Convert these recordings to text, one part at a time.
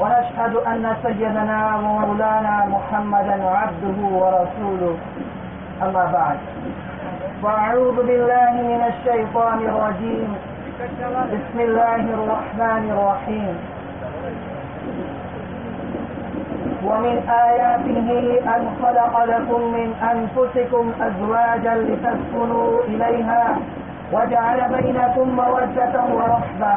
ونشهد أن سيدنا ومولانا محمدا عبده ورسوله. أما بعد. فأعوذ بالله من الشيطان الرجيم. بسم الله الرحمن الرحيم. ومن آياته أن خلق لكم من أنفسكم أزواجا لتسكنوا إليها وجعل بينكم مودة ورحمة.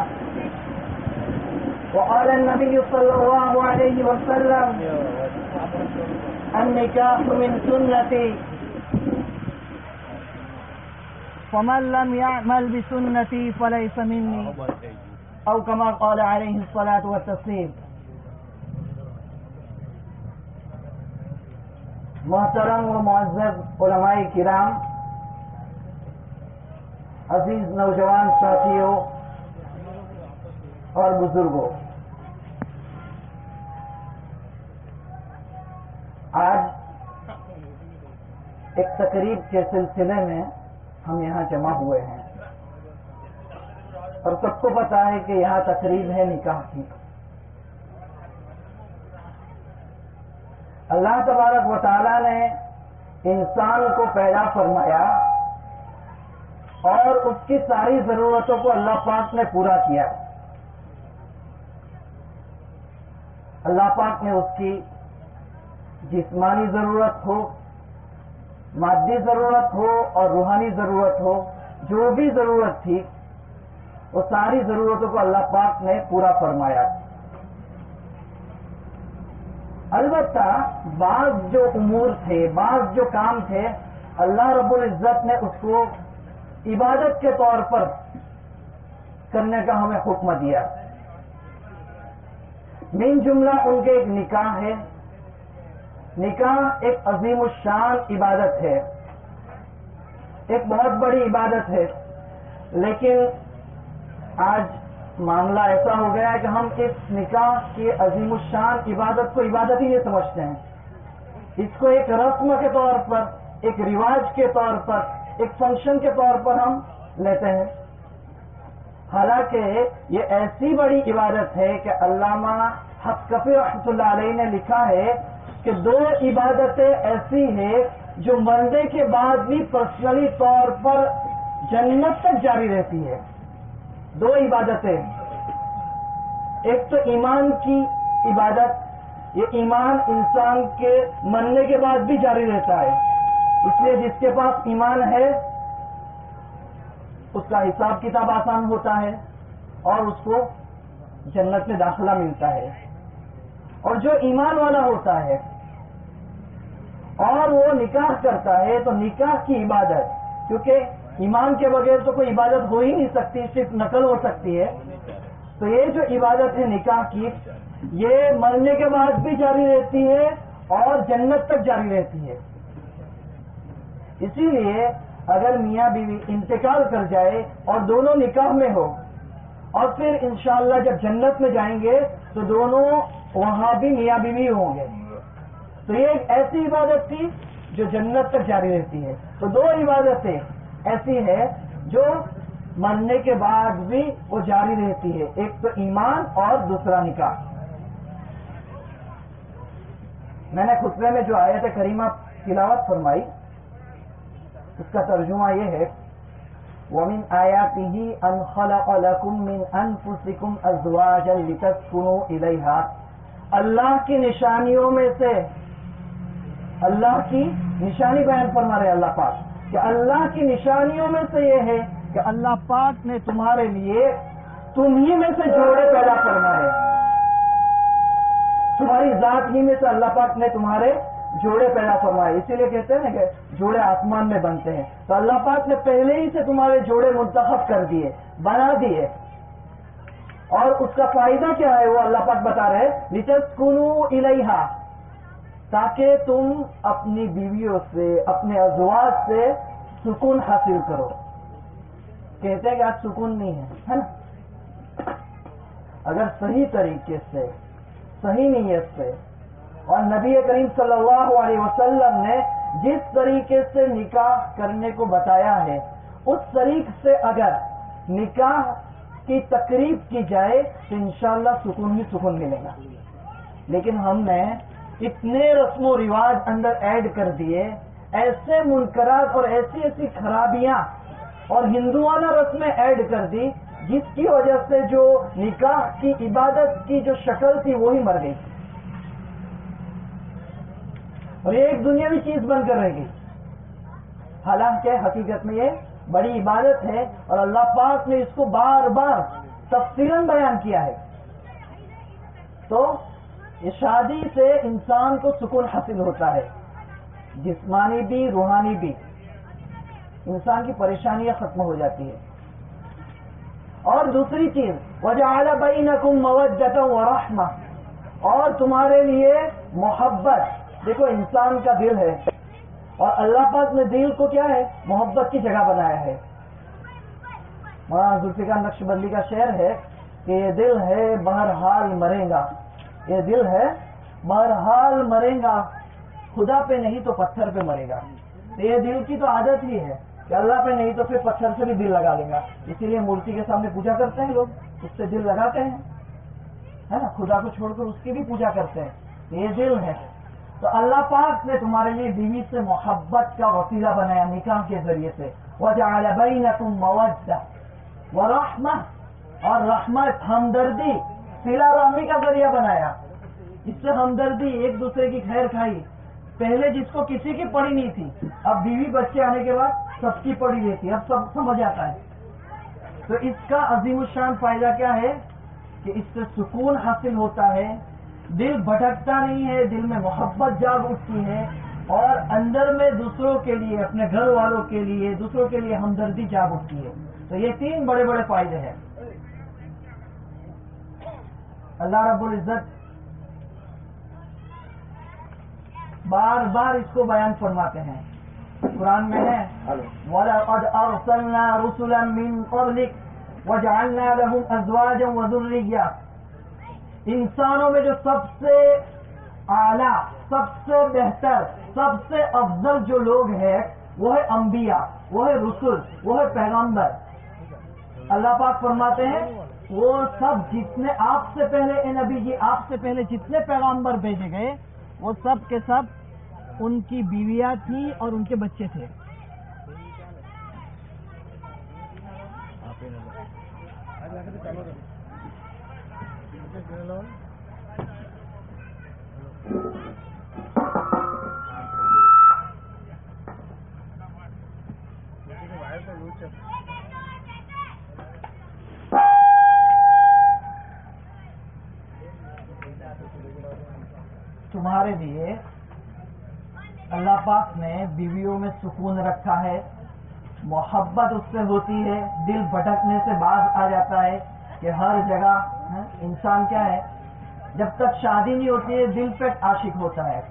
وقال النبي صلى الله عليه وسلم، النكاح من سنتي. فمن لم يعمل بسنتي فليس مني. أو كما قال عليه الصلاة والتسليم. محترم و معزز علماء کرام، عزیز نوجوان ساتھیوں اور بزرگوں آج ایک تقریب کے سلسلے میں ہم یہاں جمع ہوئے ہیں۔ اور سب کو پتا ہے کہ یہاں تقریب ہے نکاح کی۔ اللہ تبارک و نے انسان کو پیدا فرمایا اور اس کی ساری ضرورتوں کو اللہ پاک نے پورا کیا۔ اللہ پاک نے اس کی جسمانی ضرورت ہو، مادی ضرورت ہو اور روحانی ضرورت ہو، جو بھی ضرورت تھی، وہ ساری ضرورتوں کو اللہ پاک نے پورا فرمایا۔ البتہ بعض جو امور تھے، بعض جو کام تھے، اللہ رب العزت نے اس کو عبادت کے طور پر کرنے کا ہمیں حکم دیا۔ مین جملہ ان کے ایک نکاح ہے۔ نکاح ایک عظیم الشان عبادت ہے۔ ایک بہت بڑی عبادت ہے۔ لیکن آج معاملہ ایسا ہو گیا ہے کہ ہم اس نکاح کی عظیم الشان عبادت کو عبادت ہی نہیں سمجھتے ہیں۔ اس کو ایک رسم کے طور پر، ایک رواج کے طور پر، ایک فنکشن کے طور پر ہم لیتے ہیں۔ حالانکہ یہ ایسی بڑی عبادت ہے کہ علامہ حق کفی رحمۃ اللہ علیہ نے لکھا ہے کہ دو عبادتیں ایسی ہیں جو مرنے کے بعد بھی پرسنلی طور پر جنت تک جاری رہتی ہے دو عبادتیں۔ ایک تو ایمان کی عبادت، یہ ایمان انسان کے مرنے کے بعد بھی جاری رہتا ہے۔ اس لیے جس کے پاس ایمان ہے، اس کا حساب کتاب آسان ہوتا ہے اور اس کو جنت میں داخلہ ملتا ہے۔ اور جو ایمان والا ہوتا ہے اور وہ نکاح کرتا ہے تو نکاح کی عبادت، کیونکہ ایمان کے بغیر تو کوئی عبادت ہو ہی نہیں سکتی، صرف نقل ہو سکتی ہے۔ تو یہ جو عبادت ہے نکاح کی، یہ مرنے کے بعد بھی جاری رہتی ہے اور جنت تک جاری رہتی ہے۔ اسی لیے اگر میاں بیوی انتقال کر جائے اور دونوں نکاح میں ہو، اور پھر انشاءاللہ جب جنت میں جائیں گے تو دونوں وہاں بھی میاں بیوی ہوں گے۔ تو یہ ایک ایسی عبادت تھی جو جنت تک جاری رہتی ہے۔ تو دو عبادتیں ایسی ہے جو مرنے کے بعد بھی وہ جاری رہتی ہے ایک تو ایمان اور دوسرا نکاح۔ میں نے خطبے میں جو آیت کریمہ تلاوت فرمائی، اس کا ترجمہ یہ ہے، وَمِنْ آيَاتِهِ أَنْ خَلَقَ لَكُم مِّنْ أَنفُسِكُمْ أَزْوَاجًا لِتَسْكُنُوا إِلَيْهَا۔ اللہ کی نشانیوں میں سے اللہ کی نشانی بیان فرما رہے اللہ پاک۔ کہ اللہ کی نشانیوں میں سے یہ ہے کہ اللہ پاک نے تمہارے لیے تمہیں میں سے جوڑے پیدا فرمائے۔ تمہاری ذات ہی میں سے اللہ پاک نے تمہارے جوڑے پیدا فرمائے۔ اسی لیے کہتے ہیں نا کہ جوڑے آسمان میں بنتے ہیں۔ تو اللہ پاک نے پہلے ہی سے تمہارے جوڑے منتخب کر دیے، بنا دیے۔ اور اس کا فائدہ کیا ہے وہ اللہ پاک بتا رہے نیچے کنو الہا تاکہ تم اپنی بیویوں سے، اپنے ازواج سے سکون حاصل کرو۔ کہتے ہیں کہ آج سکون نہیں ہے نا؟ اگر صحیح طریقے سے، صحیح نیت سے، اور نبی کریم صلی اللہ علیہ وسلم نے جس طریقے سے نکاح کرنے کو بتایا ہے، اس طریق سے اگر نکاح کی تقریب کی جائے تو انشاءاللہ سکون ہی سکون ملے گا۔ لیکن ہم نے اتنے رسم و رواج اندر ایڈ کر دیے، ایسے منکرات اور ایسی ایسی خرابیاں اور ہندوانہ رسمیں ایڈ کر دی، جس کی وجہ سے جو نکاح کی عبادت کی جو شکل تھی وہی مر گئی۔ تھی اور یہ ایک دنیاوی چیز بن کر رہ گئی۔ حالانکہ حقیقت میں یہ بڑی عبادت ہے اور اللہ پاک نے اس کو بار بار تفصیل بیان کیا ہے۔ تو شادی سے انسان کو سکون حاصل ہوتا ہے، جسمانی بھی، روحانی بھی۔ انسان کی پریشانیاں ختم ہو جاتی ہے اور دوسری چیز وجہ اعلیٰ بئی نقم موجہ اور تمہارے لیے محبت۔ دیکھو، انسان کا دل ہے۔ اور اللہ پاک نے دل کو کیا ہے؟ محبت کی جگہ بنایا ہے۔ مولانا ذوالفقار نقش بندی کا شعر ہے کہ یہ دل ہے، بہرحال مرے گا۔ یہ دل ہے بہرحال مرے گا۔ خدا پہ نہیں تو پتھر پہ مرے گا۔ یہ دل کی تو عادت ہی ہے کہ اللہ پہ نہیں تو پھر پتھر سے بھی دل لگا لیں گا۔ اسی لیے مورتی کے سامنے پوجا کرتے ہیں لوگ۔ اس سے دل لگاتے ہیں۔ ہے نا؟ خدا کو چھوڑ کر اس کی بھی پوجا کرتے ہیں۔ یہ دل ہے۔ تو اللہ پاک نے تمہارے لیے بیوی سے محبت کا وسیلہ بنایا نکاح کے ذریعے سے۔ وجہ بئی تم موجہ وہ رحمت اور رحمت ہمدردی۔ سیلا رحمی کا ذریعہ بنایا اس سے ہمدردی ایک دوسرے کی خیر کھائی۔ پہلے جس کو کسی کی پڑی نہیں تھی، اب بیوی بچے آنے کے بعد سب کی پڑی رہتی اب سب سمجھ آتا ہے۔ تو اس کا عظیم الشان فائدہ کیا ہے؟ کہ اس سے سکون حاصل ہوتا ہے۔ دل بھٹکتا نہیں ہے، دل میں محبت جاگ اٹھتی ہے۔ اور اندر میں دوسروں کے لیے، اپنے گھر والوں کے لیے، دوسروں کے لیے ہمدردی جاگ اٹھتی ہے۔ تو یہ تین بڑے بڑے فائدے ہیں۔ اللہ رب العزت بار بار اس کو بیان فرماتے ہیں۔ قرآن میں ہے، وَلَقَدْ أَرْسَلْنَا رُسُلًا مِّن قَبْلِكَ وَجَعَلْنَا لَهُمْ أَزْوَاجًا وَذُرِّيَّةً۔ انسانوں میں جو سب سے اعلیٰ، سب سے بہتر، سب سے افضل جو لوگ ہیں، وہ ہے انبیاء، وہ ہے رسول وہ ہے پیغمبر۔ اللہ پاک فرماتے ہیں وہ سب جتنے آپ سے پہلے، اے نبی جی آپ سے پہلے جتنے پیغمبر بھیجے گئے، وہ سب کے سب ان کی بیویاں تھیں اور ان کے بچے تھے۔ تمہارے لیے اللہ پاک نے بیویوں میں سکون رکھا ہے۔ محبت اس سے ہوتی ہے، دل بھٹکنے سے باز آ جاتا ہے کہ ہر جگہ ہاں، انسان کیا ہے؟ جب تک شادی نہیں ہوتی ہے، دل پہ عاشق ہوتا ہے۔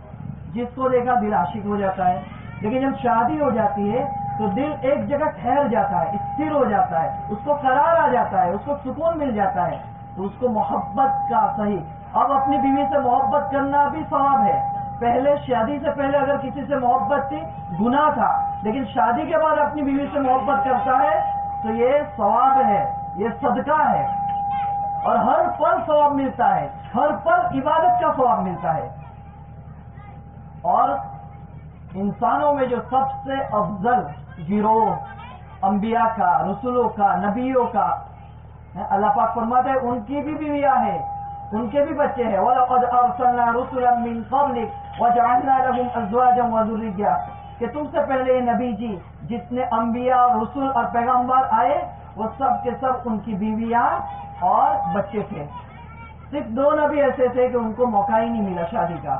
جس کو دیکھا دل عاشق ہو جاتا ہے۔ لیکن جب شادی ہو جاتی ہے، تو دل ایک جگہ ٹھہر جاتا ہے، استھر ہو جاتا ہے، اس کو قرار آ جاتا ہے، اس کو سکون مل جاتا ہے۔ تو اس کو محبت کا صحیح اب اپنی بیوی سے محبت کرنا بھی ثواب ہے۔ پہلے شادی سے پہلے اگر کسی سے محبت تھی، گناہ تھا، لیکن شادی کے بعد اپنی بیوی سے محبت کرتا ہے، تو یہ ثواب ہے، یہ صدقہ ہے۔ اور ہر پل ثواب ملتا ہے، ہر پل عبادت کا ثواب ملتا ہے۔ اور انسانوں میں جو سب سے افضل گروہ انبیاء کا، رسولوں کا، نبیوں کا اللہ پاک فرماتا ہے ان کی بھی بیویاں ہیں۔ ان کے بھی بچے ہیں۔ وَلَقَدْ أَرْسَلْنَا رُسُلًا مِّن قَبْلِكَ وَجَعَلْنَا لَهُمْ أَزْوَاجًا وَذُرِّيَّةً۔ کہ تم سے پہلے نبی جی جتنے انبیاء، رسول اور پیغمبر آئے، وہ سب کے سب ان کی بیویاں اور بچے تھے۔ صرف دو نبی ایسے تھے کہ ان کو موقع ہی نہیں ملا شادی کا۔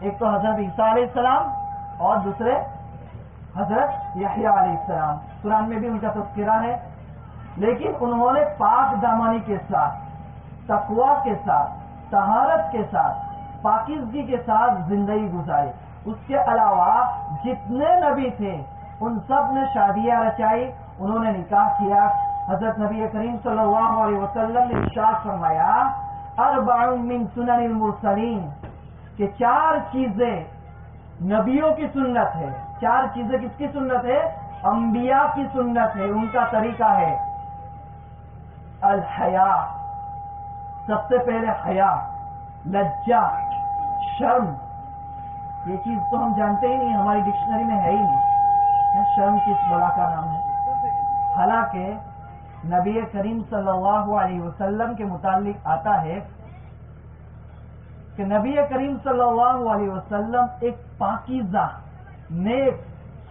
ایک تو حضرت عیسیٰ علیہ السلام اور دوسرے حضرت یحییٰ علیہ السلام۔ قرآن میں بھی ان کا تذکرہ ہے، لیکن انہوں نے پاک دامانی کے ساتھ تقوا کے ساتھ تہارت کے ساتھ، پاکیزگی کے ساتھ زندگی گزاری۔ اس کے علاوہ جتنے نبی تھے، ان سب نے شادیاں رچائی، انہوں نے نکاح کیا۔ حضرت نبی کریم صلی اللہ علیہ وسلم نے ارشاد فرمایا اربع من سنن المرسلین، کہ چار چیزیں نبیوں کی سنت ہے۔ چار چیزیں کس کی سنت ہے؟ انبیاء کی سنت ہے۔ ان کا طریقہ ہے الحیا سب سے پہلے حیا لجا شرم۔ یہ چیز تو ہم جانتے ہی نہیں، ہماری ڈکشنری میں ہے ہی نہیں۔ شرم کس بلا کا نام ہے؟ حالانکہ نبی کریم صلی اللہ علیہ وسلم کے متعلق آتا ہے کہ نبی کریم صلی اللہ علیہ وسلم ایک پاکیزہ، نیک،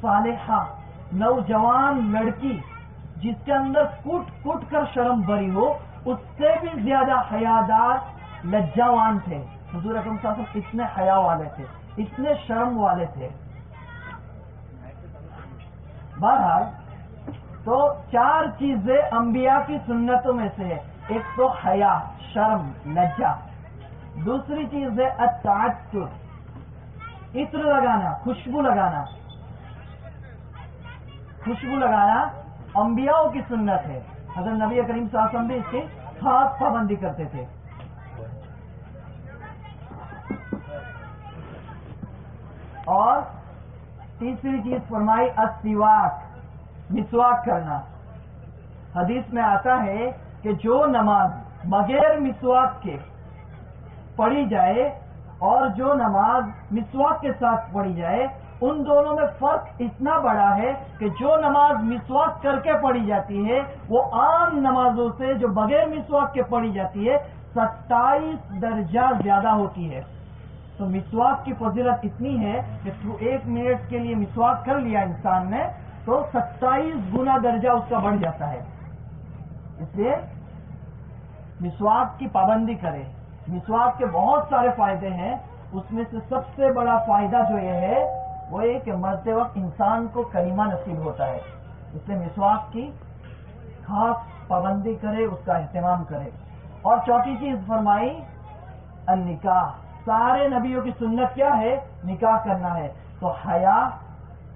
صالحہ، نوجوان لڑکی، جس کے اندر کٹ کٹ کر شرم بری ہو اس سے بھی زیادہ حیادار لجاوان تھے۔ حضور اکرم صلی اللہ علیہ وسلم اتنے حیا والے تھے، اتنے شرم والے تھے۔ بہرحال، تو چار چیزیں انبیاء کی سنتوں میں سے ہے ایک تو حیا، شرم، لجا۔ دوسری چیز ہے اتعطر عطر لگانا، خوشبو لگانا۔ خوشبو لگانا انبیاء کی سنت ہے۔ حضرت نبی کریم صلی اللہ علیہ وسلم بھی اس کی خاص پابندی کرتے تھے۔ اور تیسری چیز فرمائی اسواک مسواک کرنا۔ حدیث میں آتا ہے کہ جو نماز بغیر مسواک کے پڑھی جائے اور جو نماز مسواک کے ساتھ پڑھی جائے ان دونوں میں فرق اتنا بڑا ہے کہ جو نماز مسواک کر کے پڑھی جاتی ہے، وہ عام نمازوں سے جو بغیر مسواک کے پڑھی جاتی ہے، ستائیس درجہ زیادہ ہوتی ہے۔ تو مسواک کی فضیلت اتنی ہے کہ تو ایک منٹ کے لیے مسواک کر لیا انسان نے، تو ستائیس گنا درجہ اس کا بڑھ جاتا ہے۔ اس لیے مسواک کی پابندی کرے مسواک کے بہت سارے فائدے ہیں۔ اس میں سے سب سے بڑا فائدہ جو یہ ہے وہ یہ کہ مرتے وقت انسان کو کریمہ نصیب ہوتا ہے، اس لیے مسواک کی خاص پابندی کرے، اس کا اہتمام کرے۔ اور چوتھی چیز فرمائی، النکاح۔ سارے نبیوں کی سنت کیا ہے؟ نکاح کرنا ہے۔ تو حیا،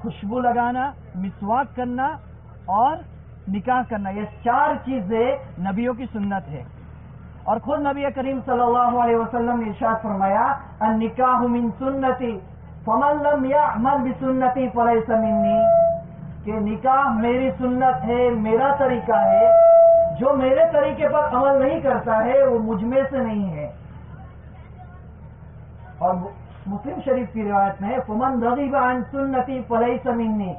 خوشبو لگانا، مسواک کرنا اور نکاح کرنا، یہ چار چیزیں نبیوں کی سنت ہے اور خود نبی کریم صلی اللہ علیہ وسلم نے ارشاد فرمایا، النکاح من سنتی فمن لم يعمل بسنتی فلیس منی، کہ نکاح میری سنت ہے، میرا طریقہ ہے، جو میرے طریقے پر عمل نہیں کرتا ہے، وہ مجھ میں سے نہیں ہے۔ اور مسلم شریف کی روایت میں فمن رغیب عن سنتی فلیس منی،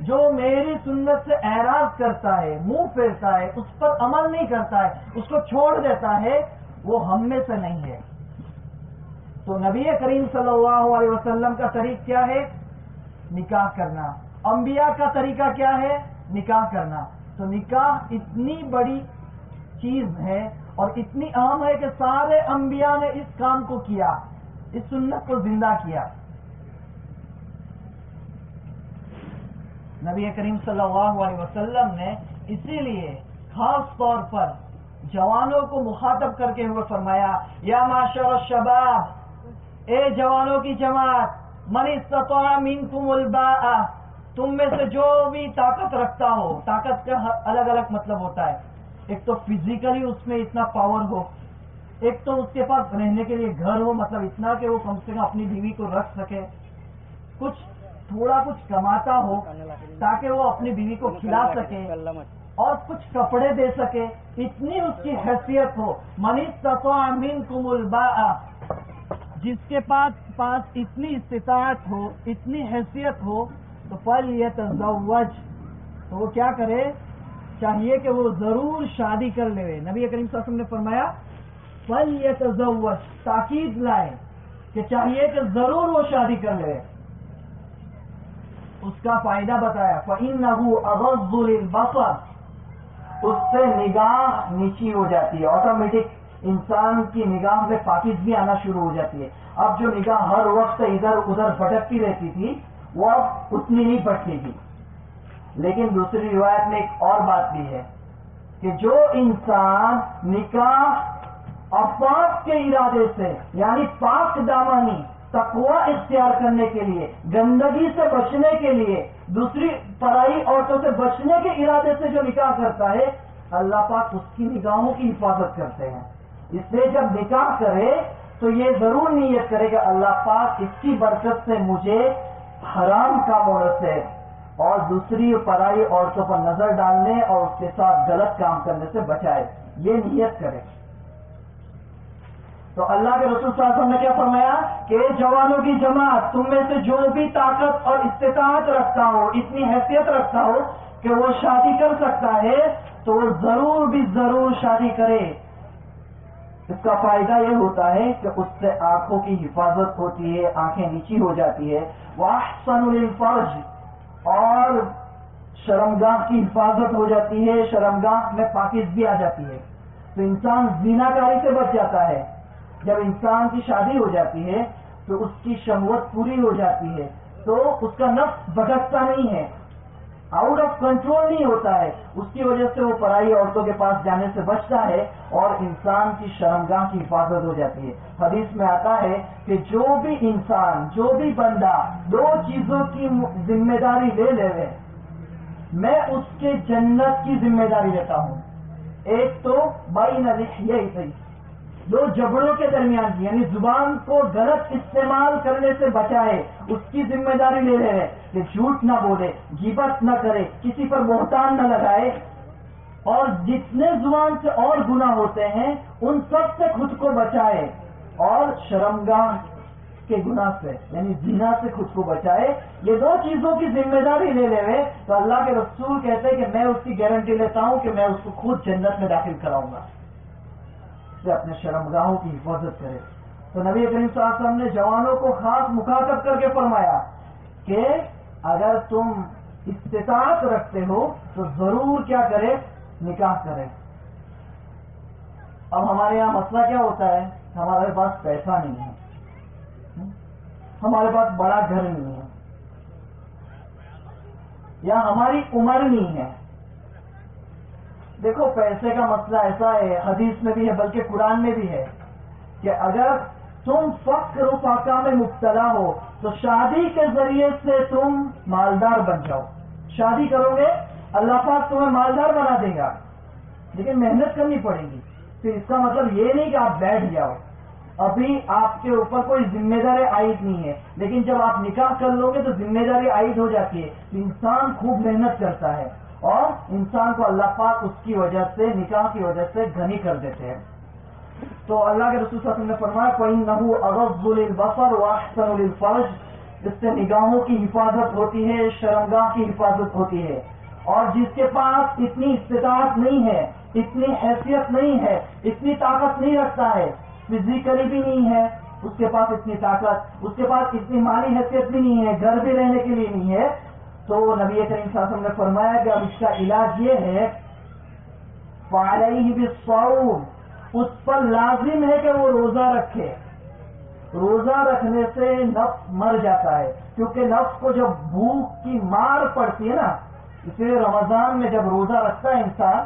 جو میری سنت سے اعراض کرتا ہے، منہ پھیرتا ہے، اس پر عمل نہیں کرتا ہے، اس کو چھوڑ دیتا ہے، وہ ہم میں سے نہیں ہے۔ تو نبی کریم صلی اللہ علیہ وسلم کا طریق کیا ہے؟ نکاح کرنا۔ انبیاء کا طریقہ کیا ہے؟ نکاح کرنا۔ تو نکاح اتنی بڑی چیز ہے اور اتنی اہم ہے کہ سارے انبیاء نے اس کام کو کیا، اس سنت کو زندہ کیا۔ نبی کریم صلی اللہ علیہ وسلم نے اسی لیے خاص طور پر جوانوں کو مخاطب کر کے ہوئے فرمایا، یا معاشر الشباب اے جوانوں کی جماعت، من استطاع منکم الباء، تم میں سے جو بھی طاقت رکھتا ہو، طاقت کا الگ الگ مطلب ہوتا ہے۔ ایک تو فزیکلی اس میں اتنا پاور ہو، ایک تو اس کے پاس رہنے کے لیے گھر ہو مطلب اتنا کہ وہ کم سے کم اپنی بیوی کو رکھ سکے۔ کچھ تھوڑا کچھ کماتا ہو تاکہ وہ اپنی بیوی کو کھلا سکے اور کچھ کپڑے دے سکے۔ اتنی اس کی حیثیت ہو۔ منی امین کم البا جس کے پاس پاس اتنی استطاعت ہو، اتنی حیثیت ہو، تو پل یہ تزوج تو وہ کیا کرے؟ چاہیے کہ وہ ضرور شادی کر لے۔ نبی کریم صلی اللہ علیہ وسلم نے فرمایا پل یہ تزوج تاکید لائے کہ چاہیے کہ ضرور وہ شادی کر لے۔ اس کا فائدہ بتایا فعین اغز البصر اس سے نگاہ نیچی ہو جاتی ہے آٹومیٹک انسان کی نگاہ میں پاکیزگی آنا شروع ہو جاتی ہے۔ اب جو نگاہ ہر وقت ادھر ادھر بھٹکتی رہتی تھی، وہ اب اتنی نہیں بٹتی تھی لیکن دوسری روایت میں ایک اور بات بھی ہے کہ جو انسان نکاح اور کے ارادے سے یعنی پاک دامانی تقوا اختیار کرنے کے لیے، گندگی سے بچنے کے لیے، دوسری پرائی عورتوں سے بچنے کے ارادے سے جو نکاح کرتا ہے، اللہ پاک اس کی نگاہوں کی حفاظت کرتے ہیں۔ اس لیے جب نکاح کرے تو یہ ضرور نیت کرے کہ اللہ پاک اس کی برکت سے مجھے حرام کاموں سے اور دوسری پرائی عورتوں پر نظر ڈالنے اور اس کے ساتھ غلط کام کرنے سے بچائے۔ یہ نیت کرے۔ تو اللہ کے رسول صلی اللہ علیہ وسلم نے کیا فرمایا؟ کہ جوانوں کی جماعت، تم میں سے جو بھی طاقت اور استطاعت رکھتا ہو، اتنی حیثیت رکھتا ہو کہ وہ شادی کر سکتا ہے، تو وہ ضرور بھی ضرور شادی کرے۔ اس کا فائدہ یہ ہوتا ہے کہ اس سے آنکھوں کی حفاظت ہوتی ہے، آنکھیں نیچی ہو جاتی ہے۔ واحسن الفرج اور شرمگاہ کی حفاظت ہو جاتی ہے، شرمگاہ میں پاکز بھی آ جاتی ہے۔ تو انسان زینا کاری سے بچ جاتا ہے۔ جب انسان کی شادی ہو جاتی ہے، تو اس کی شہوت پوری ہو جاتی ہے۔ تو اس کا نفس بھٹکتا نہیں ہے۔ آؤٹ آف کنٹرول نہیں ہوتا ہے۔ اس کی وجہ سے وہ پرائی عورتوں کے پاس جانے سے بچتا ہے اور انسان کی شرمگاہ کی حفاظت ہو جاتی ہے۔ حدیث میں آتا ہے کہ جو بھی انسان، جو بھی بندہ دو چیزوں کی ذمہ داری لے لے میں اس کے جنت کی ذمہ داری لیتا ہوں۔ ایک تو بائی نظر یہی دو جبڑوں کے درمیان کی یعنی زبان کو غلط استعمال کرنے سے بچائے، اس کی ذمہ داری لے رہے ہیں کہ جھوٹ نہ بولے جیبت نہ کرے، کسی پر بہتان نہ لگائے۔ اور جتنے زبان سے اور گنا ہوتے ہیں، ان سب سے خود کو بچائے۔ اور شرمگاہ کے گنا سے یعنی زنا سے خود کو بچائے۔ یہ دو چیزوں کی ذمہ داری لے لے ہوئے۔ تو اللہ کے رسول کہتے ہیں کہ میں اس کی گارنٹی لیتا ہوں کہ میں اس کو خود جنت میں داخل کراؤں گا۔ سے اپنے شرمگاہوں کی حفاظت کرے۔ تو نبی کریم صلی اللہ علیہ وسلم نے جوانوں کو خاص مخاطب کر کے فرمایا کہ اگر تم استطاعت رکھتے ہو تو ضرور کیا کرے؟ نکاح کرے۔ اب ہمارے یہاں مسئلہ کیا ہوتا ہے؟ ہمارے پاس پیسہ نہیں ہے۔ ہمارے پاس بڑا گھر نہیں ہے۔ یا ہماری عمر نہیں ہے۔ دیکھو پیسے کا مسئلہ ایسا ہے، حدیث میں بھی ہے، بلکہ قرآن میں بھی ہے کہ اگر تم فخر و فاقہ میں مبتلا ہو، تو شادی کے ذریعے سے تم مالدار بن جاؤ۔ شادی کرو گے، اللہ پاک تمہیں مالدار بنا دے گا۔ لیکن محنت کرنی پڑے گی۔ پھر اس کا مطلب یہ نہیں کہ آپ بیٹھ جاؤ۔ ابھی آپ کے اوپر کوئی ذمہ داری عائد نہیں ہے۔ لیکن جب آپ نکاح کر لو گے تو ذمہ داری عائد ہو جاتی ہے۔ انسان خوب محنت کرتا ہے۔ اور انسان کو اللہ پاک اس کی وجہ سے، نکاح کی وجہ سے گھنی کر دیتے ہیں۔ تو اللہ کے رسول صلی اللہ علیہ وسلم نے فرمایا کوئی نہ اغض البصر واحسن الفرج اس سے نگاہوں کی حفاظت ہوتی ہے، شرمگاہ کی حفاظت ہوتی ہے۔ اور جس کے پاس اتنی استطاعت نہیں ہے، اتنی حیثیت نہیں ہے، اتنی طاقت نہیں رکھتا ہے فزیکلی بھی نہیں ہے، اس کے پاس اتنی طاقت، اس کے پاس اتنی مالی حیثیت بھی نہیں ہے، گھر بھی رہنے کے لیے نہیں ہے تو نبی کریم صلی اللہ علیہ وسلم نے فرمایا کہ اب اس کا علاج یہ ہے بھی اس پر لازم ہے کہ وہ روزہ رکھے۔ روزہ رکھنے سے نفس مر جاتا ہے، کیونکہ نفس کو جب بھوک کی مار پڑتی ہے نا اس لیے رمضان میں جب روزہ رکھتا ہے انسان،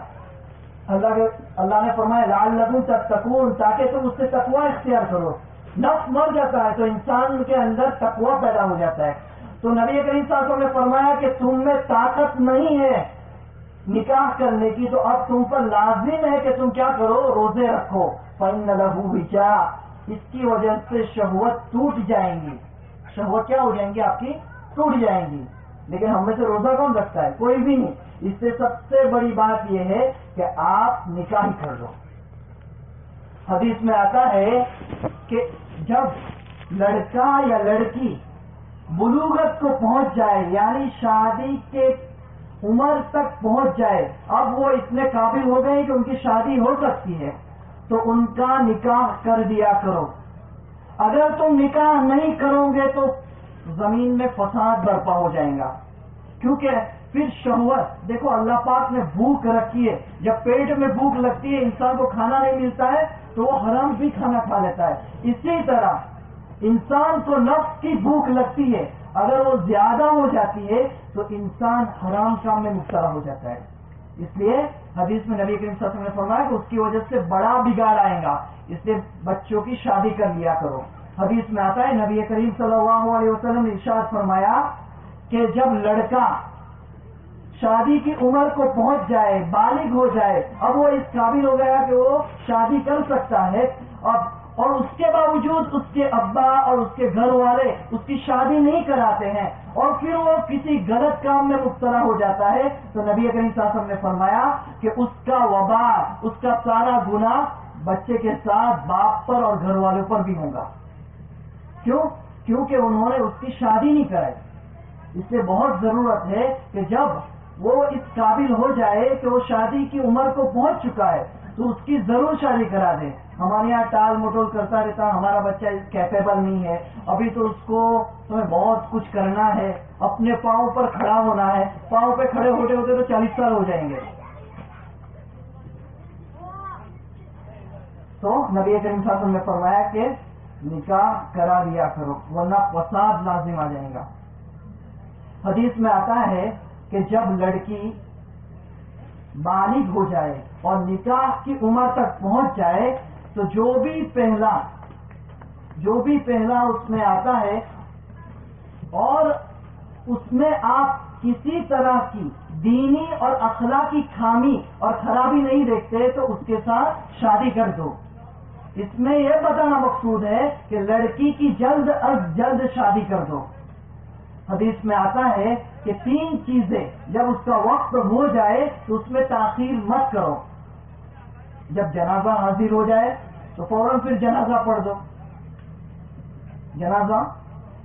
اللہ کے اللہ نے فرمایا لال لگوں تک تکون تاکہ تم اس سے تکوا اختیار کرو۔ نفس مر جاتا ہے تو انسان کے اندر تکوا پیدا ہو جاتا ہے۔ تو نبی کریم صاحب نے فرمایا کہ تم میں طاقت نہیں ہے نکاح کرنے کی، تو اب تم پر لازم ہے کہ تم کیا کرو؟ روزے رکھو۔ فن لہو بچا اس کی وجہ سے شہوت ٹوٹ جائیں گی۔ شہوت کیا ہو جائیں گی؟ آپ کی ٹوٹ جائیں گی۔ لیکن ہم میں سے روزہ کون رکھتا ہے؟ کوئی بھی نہیں۔ اس سے سب سے بڑی بات یہ ہے کہ آپ نکاح کر لو۔ حدیث میں آتا ہے کہ جب لڑکا یا لڑکی بلوغت کو پہنچ جائے یعنی شادی کے عمر تک پہنچ جائے۔ اب وہ اتنے قابل ہو گئے کہ ان کی شادی ہو سکتی ہے۔ تو ان کا نکاح کر دیا کرو۔ اگر تم نکاح نہیں کرو گے تو زمین میں فساد برپا ہو جائے گا۔ کیونکہ پھر شہوت، دیکھو اللہ پاک نے بھوک رکھی ہے۔ جب پیٹ میں بھوک لگتی ہے، انسان کو کھانا نہیں ملتا ہے، تو وہ حرام بھی کھانا کھا لیتا ہے۔ اسی طرح انسان کو نفس کی بھوک لگتی ہے، اگر وہ زیادہ ہو جاتی ہے تو انسان حرام کام میں مبتلا ہو جاتا ہے۔ اس لیے حدیث میں نبی کریم صلی اللہ علیہ وسلم نے فرمایا کہ اس کی وجہ سے بڑا بگاڑ آئے گا۔ اس لیے بچوں کی شادی کر لیا کرو۔ حدیث میں آتا ہے، نبی کریم صلی اللہ علیہ وسلم نے ارشاد فرمایا کہ جب لڑکا شادی کی عمر کو پہنچ جائے، بالغ ہو جائے، اب وہ اس قابل ہو گیا کہ وہ شادی کر سکتا ہے۔ اور اور اس کے باوجود اس کے ابا اور اس کے گھر والے اس کی شادی نہیں کراتے ہیں اور پھر وہ کسی غلط کام میں مبتلا ہو جاتا ہے تو نبی کریم صاحب نے فرمایا کہ اس کا وبا، اس کا سارا گنا بچے کے ساتھ باپ پر اور گھر والوں پر بھی ہوگا کیوں؟ کیونکہ انہوں نے اس کی شادی نہیں کرائی۔ اس سے بہت ضرورت ہے کہ جب وہ اس قابل ہو جائے کہ وہ شادی کی عمر کو پہنچ چکا ہے تو اس کی ضرور شادی کرا دیں۔ ہمارے یہاں ٹال مٹول کرتا رہتا، ہمارا بچہ کیپیبل نہیں ہے۔ ابھی تو اس کو تمہیں بہت کچھ کرنا ہے۔ اپنے پاؤں پر کھڑا ہونا ہے۔ پاؤں پہ کھڑے ہوتے ہوتے تو چالیس سال ہو جائیں گے۔ تو نبی کریم صاحب نے فرمایا کہ نکاح کرا دیا کرو، ورنہ فساد لازم آ جائے گا۔ حدیث میں آتا ہے کہ جب لڑکی بالغ ہو جائے اور نکاح کی عمر تک پہنچ جائے تو جو بھی پہلا جو بھی پہلا اس میں آتا ہے اور اس میں آپ کسی طرح کی دینی اور اخلاقی خامی اور خرابی نہیں دیکھتے تو اس کے ساتھ شادی کر دو۔ اس میں یہ بتانا مقصود ہے کہ لڑکی کی جلد از جلد شادی کر دو۔ حدیث میں آتا ہے کہ تین چیزیں جب اس کا وقت ہو جائے تو اس میں تاخیر مت کرو۔ جب جنازہ حاضر ہو جائے تو فوراً پھر جنازہ پڑھ دو۔ جنازہ۔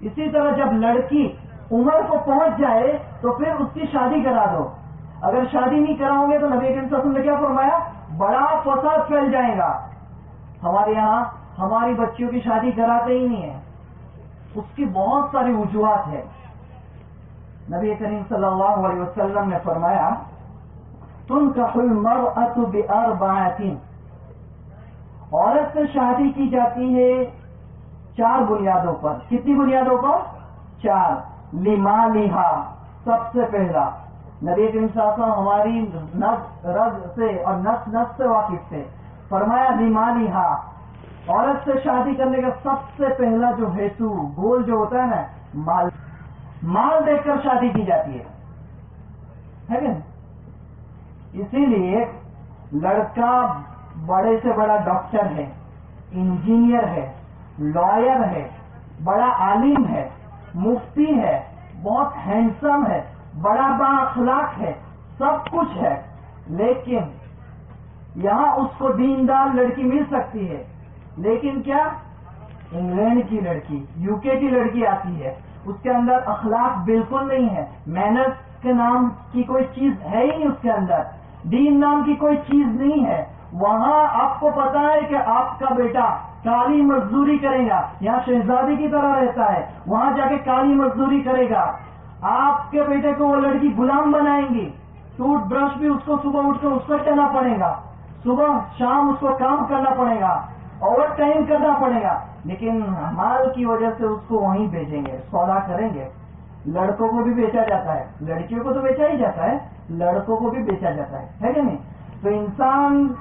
اسی طرح جب لڑکی عمر کو پہنچ جائے تو پھر اس کی شادی کرا دو۔ اگر شادی نہیں کراؤ گے تو نبی کریم صلی اللہ علیہ وسلم نے کیا فرمایا؟ بڑا فساد پھیل جائے گا۔ ہمارے یہاں ہماری بچیوں کی شادی کراتے ہی نہیں ہے۔ اس کی بہت ساری وجوہات ہے نبی کریم صلی اللہ علیہ وسلم نے فرمایا تم کا مر عورت سے شادی کی جاتی ہے چار بنیادوں پر. کتنی بنیادوں پر؟ چار. لما لہا سب سے پہلا. نبی کریم صاحب ہماری نس رگ سے اور نس نس سے واقف تھے. فرمایا لما لہا عورت سے شادی کرنے کا سب سے پہلا جو ہیتو گول جو ہوتا ہے نا، مال. مال دیکھ کر شادی کی جاتی ہے. اسی لیے لڑکا بڑے سے بڑا ڈاکٹر ہے، انجینئر ہے، لائر ہے، بڑا عالم ہے، مفتی ہے، بہت ہینڈسم ہے، بڑا با اخلاق ہے، سب کچھ ہے۔ لیکن یہاں اس کو دیندار لڑکی مل سکتی ہے۔ لیکن کیا؟ انگلینڈ کی لڑکی، یو کے کی لڑکی آتی ہے۔ اس کے اندر اخلاق بالکل نہیں ہے۔ محنت کے نام کی کوئی چیز ہے ہی نہیں اس کے اندر۔ دین نام کی کوئی چیز نہیں ہے۔ وہاں آپ کو پتا ہے کہ آپ کا بیٹا کالی مزدوری کرے گا۔ یہاں شہزادی کی طرح رہتا ہے۔ وہاں جا کے کالی مزدوری کرے گا۔ آپ کے بیٹے کو وہ لڑکی غلام بنائیں گی ٹوتھ برش بھی اس کو صبح اٹھ کر اس کو کرنا پڑے گا۔ صبح شام اس کو کام کرنا پڑے گا۔ اوور ٹائم کرنا پڑے گا۔ لیکن مال کی وجہ سے اس کو وہیں بھیجیں گے، سودا کریں گے۔ لڑکوں کو بھی بیچا جاتا ہے۔ لڑکیوں کو تو بیچا ہی جاتا ہے۔ لڑکوں کو بھی بیچا جاتا ہے کہ نہیں؟ تو انسان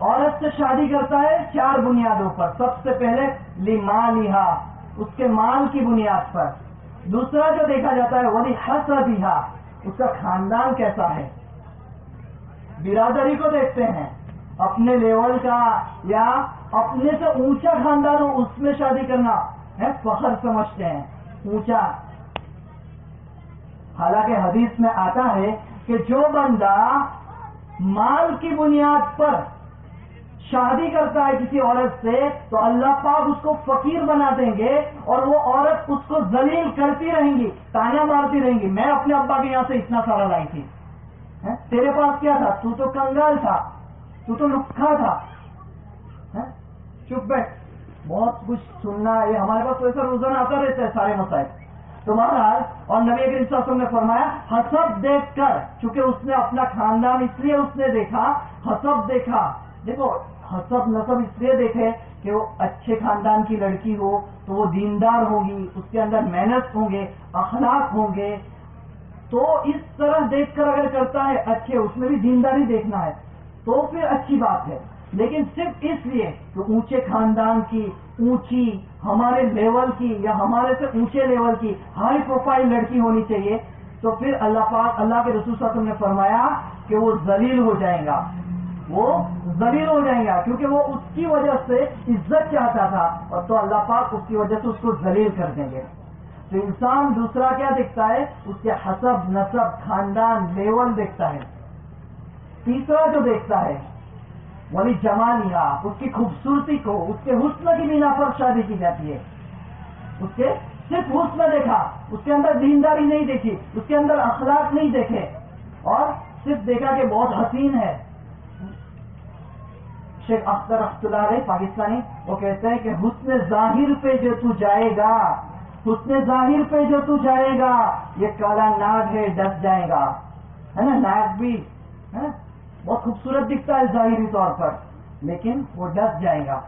عورت سے شادی کرتا ہے چار بنیادوں پر۔ سب سے پہلے لی لہا اس کے مال کی بنیاد پر۔ دوسرا جو دیکھا جاتا ہے وہ حس دیہا اس کا خاندان کیسا ہے؟ برادری کو دیکھتے ہیں۔ اپنے لیول کا یا اپنے سے اونچا خاندان ہو، اس میں شادی کرنا، ہے، فخر سمجھتے ہیں۔ اونچا۔ حالانکہ حدیث میں آتا ہے کہ جو بندہ مال کی بنیاد پر شادی کرتا ہے کسی عورت سے، تو اللہ پاک اس کو فقیر بنا دیں گے اور وہ عورت اس کو ذلیل کرتی رہیں گی تانا مارتی رہیں گی۔ میں اپنے ابا کے یہاں سے اتنا سارا لائی تھی۔ تیرے پاس کیا تھا؟ تو تو کنگال تھا، تو تو لکھا تھا۔ چپ بیٹھ۔ بہت کچھ سننا ہے ہمارے پاس ویسا روزانہ آتا رہتا ہے سارے مسائل۔ تمہارا اور نبی کے انصاف نے فرمایا حسب دیکھ کر، چونکہ اس نے اپنا خاندان اس لیے اس نے دیکھا حسب دیکھا۔ دیکھو حسب نصب اس لیے دیکھے کہ وہ اچھے خاندان کی لڑکی ہو تو وہ دیندار ہوگی، اس کے اندر محنت ہوں گے، اخلاق ہوں گے۔ تو اس طرح دیکھ کر اگر کرتا ہے اچھے، اس میں بھی دینداری دیکھنا ہے، تو پھر اچھی بات ہے۔ لیکن صرف اس لیے کہ اونچے خاندان کی اونچی ہمارے لیول کی یا ہمارے سے اونچے لیول کی ہائی پروفائل لڑکی ہونی چاہیے، تو پھر اللہ پاک، اللہ کے رسول صلی اللہ علیہ وسلم نے فرمایا کہ وہ ذلیل ہو جائے گا۔ وہ ذلیل ہو جائیں گا، کیونکہ وہ اس کی وجہ سے عزت چاہتا تھا۔ اور تو اللہ پاک اس کی وجہ سے اس کو ذلیل کر دیں گے۔ تو انسان دوسرا کیا دیکھتا ہے؟ اس کے حسب، نصب، خاندان، لیول دیکھتا ہے۔ تیسرا جو دیکھتا ہے ولی جمالیا اس کی خوبصورتی کو، اس کے حسن کی بنا پر شادی کی جاتی ہے۔ اس کے صرف حسن دیکھا، اس کے اندر دینداری نہیں دیکھی، اس کے اندر اخلاق نہیں دیکھے۔ اور صرف دیکھا کہ بہت حسین ہے۔ شیخ اختر اللہ پاکستانی، وہ کہتے ہیں کہ حسن ظاہر پہ جو تو جائے گا، حسن ظاہر پہ جو تو جائے گا، یہ کالا ناگ ہے، ڈس جائے گا۔ ہے نا؟ ناگ بھی بہت خوبصورت دکھتا ہے ظاہری طور پر، لیکن وہ ڈس جائے گا۔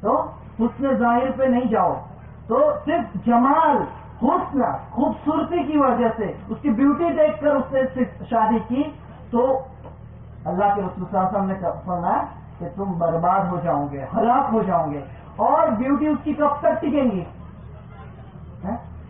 تو حسن ظاہر پہ نہیں جاؤ۔ تو صرف جمال، حسن، خوبصورتی کی وجہ سے، اس کی بیوٹی دیکھ کر اس نے شادی کی۔ تو اللہ کے رسول صلی اللہ علیہ وسلم نے فرمایا کہ تم برباد ہو جاؤ گے، ہلاک ہو جاؤ گے۔ اور بیوٹی اس کی کب تک ٹکیں گی؟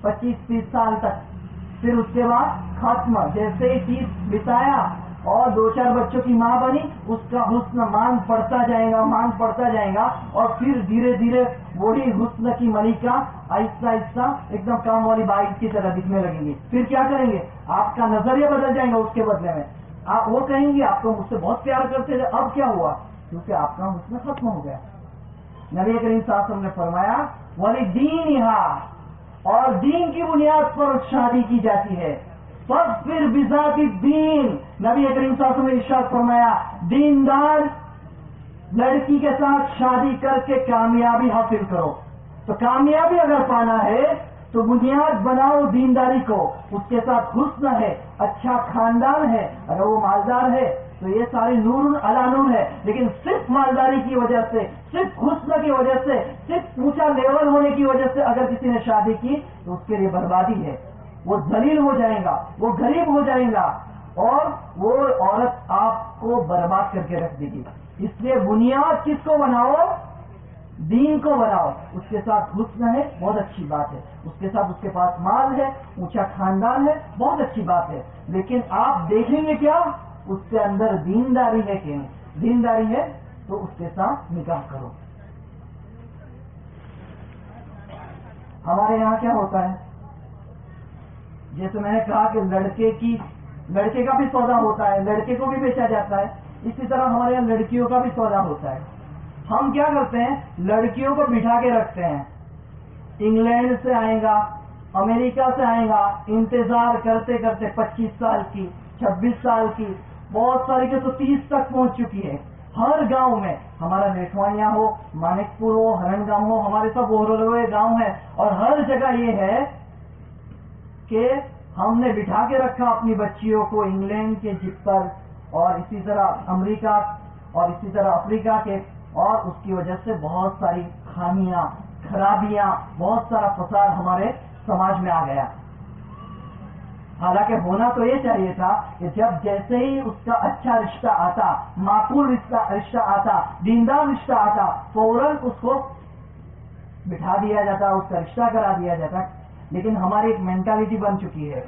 پچیس تیس سال تک۔ پھر اس کے بعد ختم جیسے ہی بتایا اور دو چار بچوں کی ماں بنی، اس کا حسن مان پڑتا جائے گا، مان پڑتا جائے گا، اور پھر دھیرے دھیرے وہی حسن کی ملکہ آہستہ آہستہ ایک دم کام والی بائک کی طرح دکھنے لگیں گی پھر کیا کریں گے؟ آپ کا نظریہ بدل جائیں گا اس کے بدلے میں۔ آپ وہ کہیں گے، آپ کو مجھ سے بہت پیار کرتے تھے، اب کیا ہوا؟ کیونکہ آپ کا حسن ختم ہو گیا۔ نبی کریم صاحب نے فرمایا والی دین یہاں اور دین کی بنیاد پر شادی کی جاتی ہے۔ پھر بزاتی دین نبی کریم صاحب نے ارشاد فرمایا، دیندار لڑکی کے ساتھ شادی کر کے کامیابی حاصل کرو۔ تو کامیابی اگر پانا ہے، تو بنیاد بناؤ دینداری کو۔ اس کے ساتھ حسن ہے اچھا خاندان ہے اگر وہ مالدار ہے۔ تو یہ ساری نور نور ہے۔ لیکن صرف مالداری کی وجہ سے، صرف حسن کی وجہ سے، صرف اونچا لیول ہونے کی وجہ سے اگر کسی نے شادی کی، تو اس کے لیے بربادی ہے۔ وہ دلیل ہو جائے گا، وہ غریب ہو جائے گا۔ اور وہ عورت آپ کو برباد کر کے رکھ دے گی۔ اس لیے بنیاد کس کو بناؤ؟ دین کو بناؤ۔ اس کے ساتھ حسن ہے، بہت اچھی بات ہے۔ اس کے ساتھ اس کے پاس مال ہے، اونچا خاندان ہے، بہت اچھی بات ہے۔ لیکن آپ دیکھیں گے کیا؟ اس کے اندر دینداری ہے کہ دینداری ہے تو اس کے ساتھ نکاح کرو۔ ہمارے یہاں کیا ہوتا ہے؟ جیسے میں نے کہا کہ لڑکے کی لڑکے کا بھی سودا ہوتا ہے، لڑکے کو بھی بیچا جاتا ہے۔ اسی طرح ہمارے یہاں لڑکیوں کا بھی سودا ہوتا ہے۔ ہم کیا کرتے ہیں؟ لڑکیوں کو بٹھا کے رکھتے ہیں۔ انگلینڈ سے آئے گا، امریکہ سے آئے گا، انتظار کرتے کرتے پچیس سال کی، چھبیس سال کی، بہت ساری کے تو تیس تک پہنچ چکی ہے۔ ہر گاؤں میں ہمارا نیٹوائیاں ہو مانک پور ہو، ہرن گاؤں ہو، ہمارے سب اوہر گاؤں ہے اور ہر جگہ یہ ہے کہ ہم نے بٹھا کے رکھا اپنی بچیوں کو انگلینڈ کے جپ پر اور اسی طرح امریکہ اور اسی طرح افریقہ کے اور اس کی وجہ سے بہت ساری خامیاں، خرابیاں، بہت سارا فساد ہمارے سماج میں آ گیا۔ حالانکہ ہونا تو یہ چاہیے تھا کہ جب جیسے ہی اس کا اچھا رشتہ آتا، معقول رشتہ رشتہ آتا، دیندار رشتہ آتا، فوراً اس کو بٹھا دیا جاتا، اس کا رشتہ کرا دیا جاتا۔ لیکن ہماری ایک مینٹالٹی بن چکی ہے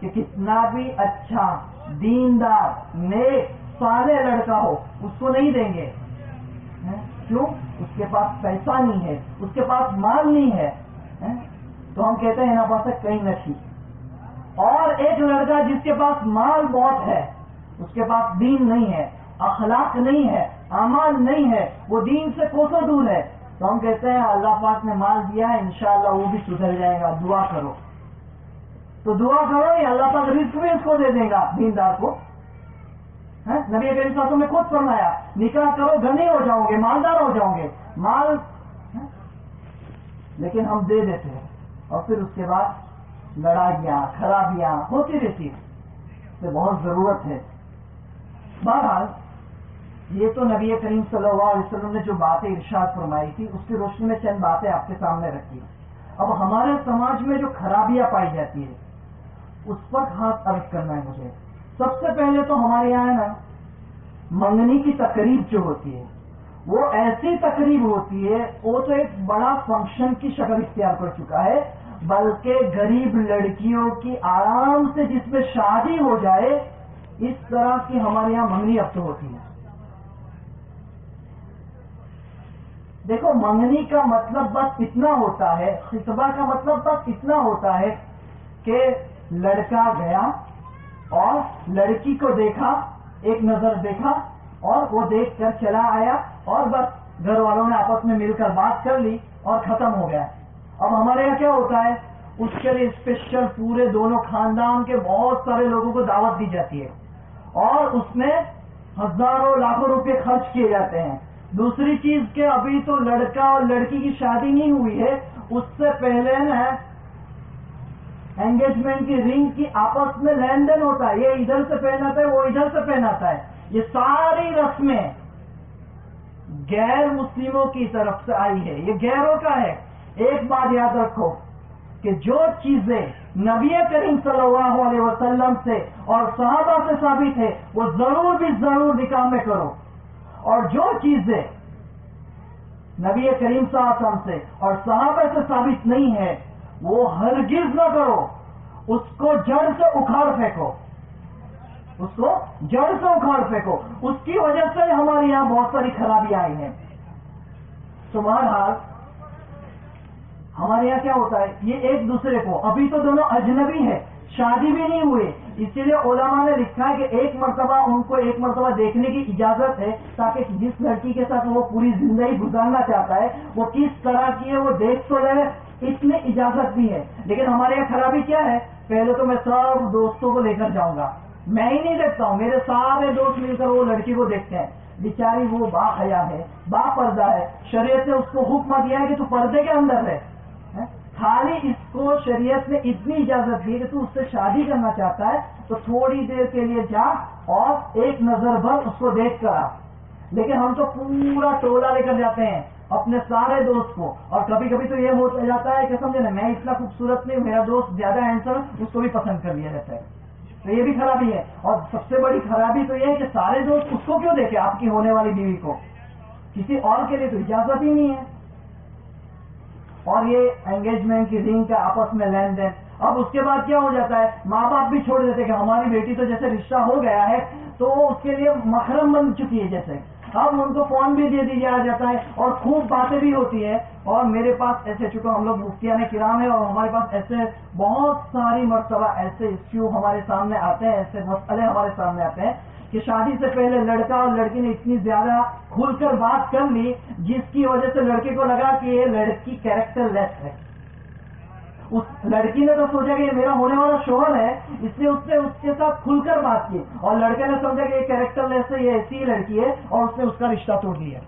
کہ کتنا بھی اچھا دیندار، نیک سارے لڑکا ہو، اس کو نہیں دیں گے۔ کیوں؟ اس کے پاس پیسہ نہیں ہے، اس کے پاس مال نہیں ہے۔ تو ہم کہتے ہیں نا پاس کہیں نہیں اور ایک لڑکا جس کے پاس مال بہت ہے، اس کے پاس دین نہیں ہے، اخلاق نہیں ہے امان نہیں ہے، وہ دین سے کوسوں دور ہے۔ تو ہم کہتے ہیں اللہ پاک نے مال دیا ہے، انشاءاللہ وہ بھی سدھر جائے گا، دعا کرو۔ تو دعا کرو یا اللہ پاک رزق بھی اس کو دے دے گا، دیندار کو۔ ہاں؟ نبی اگر ساتھوں میں خود فرمایا، نکاح کرو، گھنے ہو جاؤ گے، مالدار ہو جاؤ گے۔ مال ہاں؟ لیکن ہم دے دیتے ہیں۔ اور پھر اس کے بعد لڑائیاں، خرابیاں، ہوتی رہتی سے بہت ضرورت ہے۔ بہرحال یہ تو نبی کریم صلی اللہ علیہ وسلم نے جو باتیں ارشاد فرمائی تھی، اس کی روشنی میں چند باتیں آپ کے سامنے رکھی۔ اب ہمارے سماج میں جو خرابیاں پائی جاتی ہے اس پر خاص عرض کرنا ہے مجھے۔ سب سے پہلے تو ہمارے یہاں ہے نا، منگنی کی تقریب جو ہوتی ہے، وہ ایسی تقریب ہوتی ہے، وہ تو ایک بڑا فنکشن کی شکل اختیار کر چکا ہے، بلکہ غریب لڑکیوں کی آرام سے جس میں شادی ہو جائے، اس طرح کی ہمارے یہاں منگنی اب تو ہوتی ہے۔ دیکھو، منگنی کا مطلب بس اتنا ہوتا ہے، خطبہ کا مطلب بس اتنا ہوتا ہے کہ لڑکا گیا اور لڑکی کو دیکھا، ایک نظر دیکھا اور وہ دیکھ کر چلا آیا اور بس گھر والوں نے آپس میں مل کر بات کر لی اور ختم ہو گیا۔ اب ہمارے یہاں کیا ہوتا ہے؟ اس کے لیے اسپیشل پورے دونوں خاندان کے بہت سارے لوگوں کو دعوت دی جاتی ہے اور اس میں ہزاروں لاکھوں روپے خرچ کیے جاتے ہیں۔ دوسری چیز کہ ابھی تو لڑکا اور لڑکی کی شادی نہیں ہوئی ہے، اس سے پہلے نا انگیجمنٹ کی رنگ کی آپس میں لین دین ہوتا ہے۔ یہ ادھر سے پہناتا ہے، وہ ادھر سے پہناتا ہے۔ یہ ساری رسمیں غیر مسلموں کی طرف سے آئی ہے۔ یہ غیروں کا ہے۔ ایک بات یاد رکھو کہ جو چیزیں نبی کریم صلی اللہ علیہ وسلم سے اور صحابہ سے ثابت ہے، وہ ضرور بھی ضرور نکاح میں کرو۔ اور جو چیزیں نبی کریم صلی اللہ علیہ وسلم سے اور صحابہ سے ثابت نہیں ہے، وہ ہرگز نہ کرو۔ اس کو جڑ سے اکھاڑ پھینکو۔ اس کو جڑ سے اکھاڑ پھینکو۔ اس کی وجہ سے ہمارے یہاں بہت ساری خرابیاں آئی ہیں۔ تو بہرحال ہمارے یہاں کیا ہوتا ہے؟ یہ ایک دوسرے کو، ابھی تو دونوں اجنبی ہے شادی بھی نہیں ہوئے اسی لیے علماء نے لکھا ہے کہ ایک مرتبہ ان کو ایک مرتبہ دیکھنے کی اجازت ہے تاکہ جس لڑکی کے ساتھ وہ پوری زندگی گزارنا چاہتا ہے، وہ کس طرح کی ہے، وہ دیکھ تو رہے اتنی اجازت بھی ہے۔ لیکن ہمارے یہاں خرابی کیا ہے؟ پہلے تو میں سب دوستوں کو لے کر جاؤں گا۔ میں ہی نہیں دیکھتا ہوں، میرے سارے دوست مل کر وہ لڑکی کو دیکھتے ہیں۔ بیچاری وہ با حیا ہے، با پردہ ہے۔ شریعت نے اس کو حکم دیا ہے کہ تو پردے کے اندر ہے خالی اس کو شریعت نے اتنی اجازت دی کہ تو اس سے شادی کرنا چاہتا ہے، تو تھوڑی دیر کے لیے جا اور ایک نظر بھر اس کو دیکھ کر آ۔ لیکن ہم تو پورا ٹولہ لے کر جاتے ہیں اپنے سارے دوست کو۔ اور کبھی کبھی تو یہ ہو جاتا ہے کہ سمجھے نا، میں اتنا خوبصورت نہیں میرا دوست زیادہ ہینڈسم اس کو بھی پسند کر لیا جاتا ہے۔ تو یہ بھی خرابی ہے۔ اور سب سے بڑی خرابی تو یہ ہے کہ سارے دوست اس کو کیوں دیکھے؟ آپ کی ہونے والی بیوی کو۔ کسی اور کے لیے تو اجازت ہی نہیں ہے۔ اور یہ انگیجمنٹ کی رنگ کا آپس میں لین دین اب اس کے بعد کیا ہو جاتا ہے؟ ماں باپ بھی چھوڑ دیتے کہ ہماری بیٹی تو جیسے رشتہ ہو گیا ہے، تو وہ اس کے لیے محرم بن چکی ہے جیسے۔ اب ان کو فون بھی دے دیا جاتا ہے اور خوب باتیں بھی ہوتی ہے اور میرے پاس ایسے چکے ہم لوگ مفتیان کرام ہے اور ہمارے پاس ایسے بہت ساری مرتبہ ایسے ایشو ہمارے سامنے آتے ہیں، ایسے مسئلے ہمارے سامنے آتے ہیں۔ کہ شادی سے پہلے لڑکا اور لڑکی نے اتنی زیادہ کھل کر بات کر لی، جس کی وجہ سے لڑکے کو لگا کہ یہ لڑکی کیریکٹر لیس ہے۔ اس لڑکی نے تو سوچا کہ یہ میرا ہونے والا شوہر ہے، اس لیے اس نے اس کے ساتھ کھل کر بات کی۔ اور لڑکے نے سمجھا کہ یہ کیریکٹر لیس ہے، یہ ایسی ہی لڑکی ہے اور اس نے اس کا رشتہ توڑ دیا۔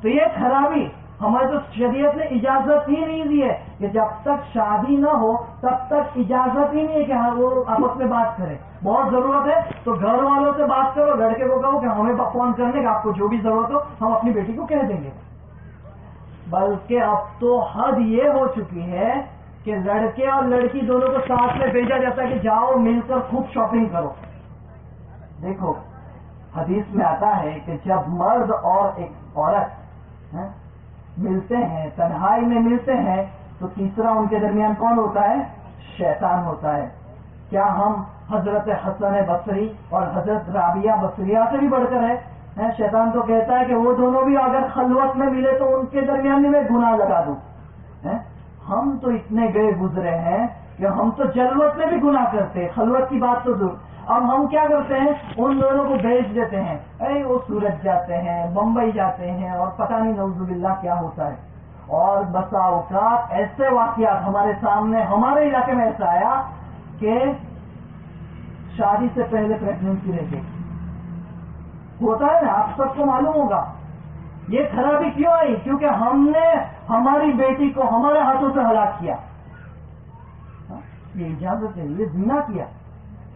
تو یہ خرابی ہمارے تو شریعت نے اجازت ہی نہیں دی ہے کہ جب تک شادی نہ ہو، تب تک اجازت ہی نہیں ہے کہ ہاں وہ آپس میں بات کرے۔ بہت ضرورت ہے، تو گھر والوں سے بات کرو، لڑکے کو کہو کہ ہمیں فون کرنے کا، آپ کو جو بھی ضرورت ہو، ہم اپنی بیٹی کو کہہ دیں گے۔ بلکہ اب تو حد یہ ہو چکی ہے کہ لڑکے اور لڑکی دونوں کو ساتھ میں بھیجا جاتا ہے کہ جاؤ، مل کر خوب شاپنگ کرو۔ دیکھو، حدیث میں آتا ہے کہ جب مرد اور ایک عورت ہاں، ملتے ہیں، تنہائی میں ملتے ہیں، تو تیسرا ان کے درمیان کون ہوتا ہے؟ شیطان ہوتا ہے۔ کیا ہم حضرت حسن بصری اور حضرت رابعہ بصریہ سے بھی بڑھ کر ہے شیطان تو کہتا ہے کہ وہ دونوں بھی اگر خلوت میں ملے تو ان کے درمیان بھی میں گناہ لگا دوں۔ ہم تو اتنے گئے گزرے ہیں کہ ہم تو جلوت میں بھی گناہ کرتے خلوت کی بات تو دور اب ہم کیا کرتے ہیں؟ ان دونوں کو بھیج دیتے ہیں۔ اے، وہ سورج جاتے ہیں، بمبئی جاتے ہیں اور پتہ نہیں نوز اللہ کیا ہوتا ہے۔ اور بسا اوقات ایسے واقعات ہمارے سامنے، ہمارے علاقے میں ایسا آیا کہ شادی سے پہلے پریگنینسی رہ گئی۔ ہوتا ہے نا، آپ سب کو معلوم ہوگا۔ یہ خرابی کیوں آئی؟ کیونکہ ہم نے ہماری بیٹی کو ہمارے ہاتھوں سے ہلاک کیا۔ ہاں، یہ اجازت ہے، یہ زنا کیا۔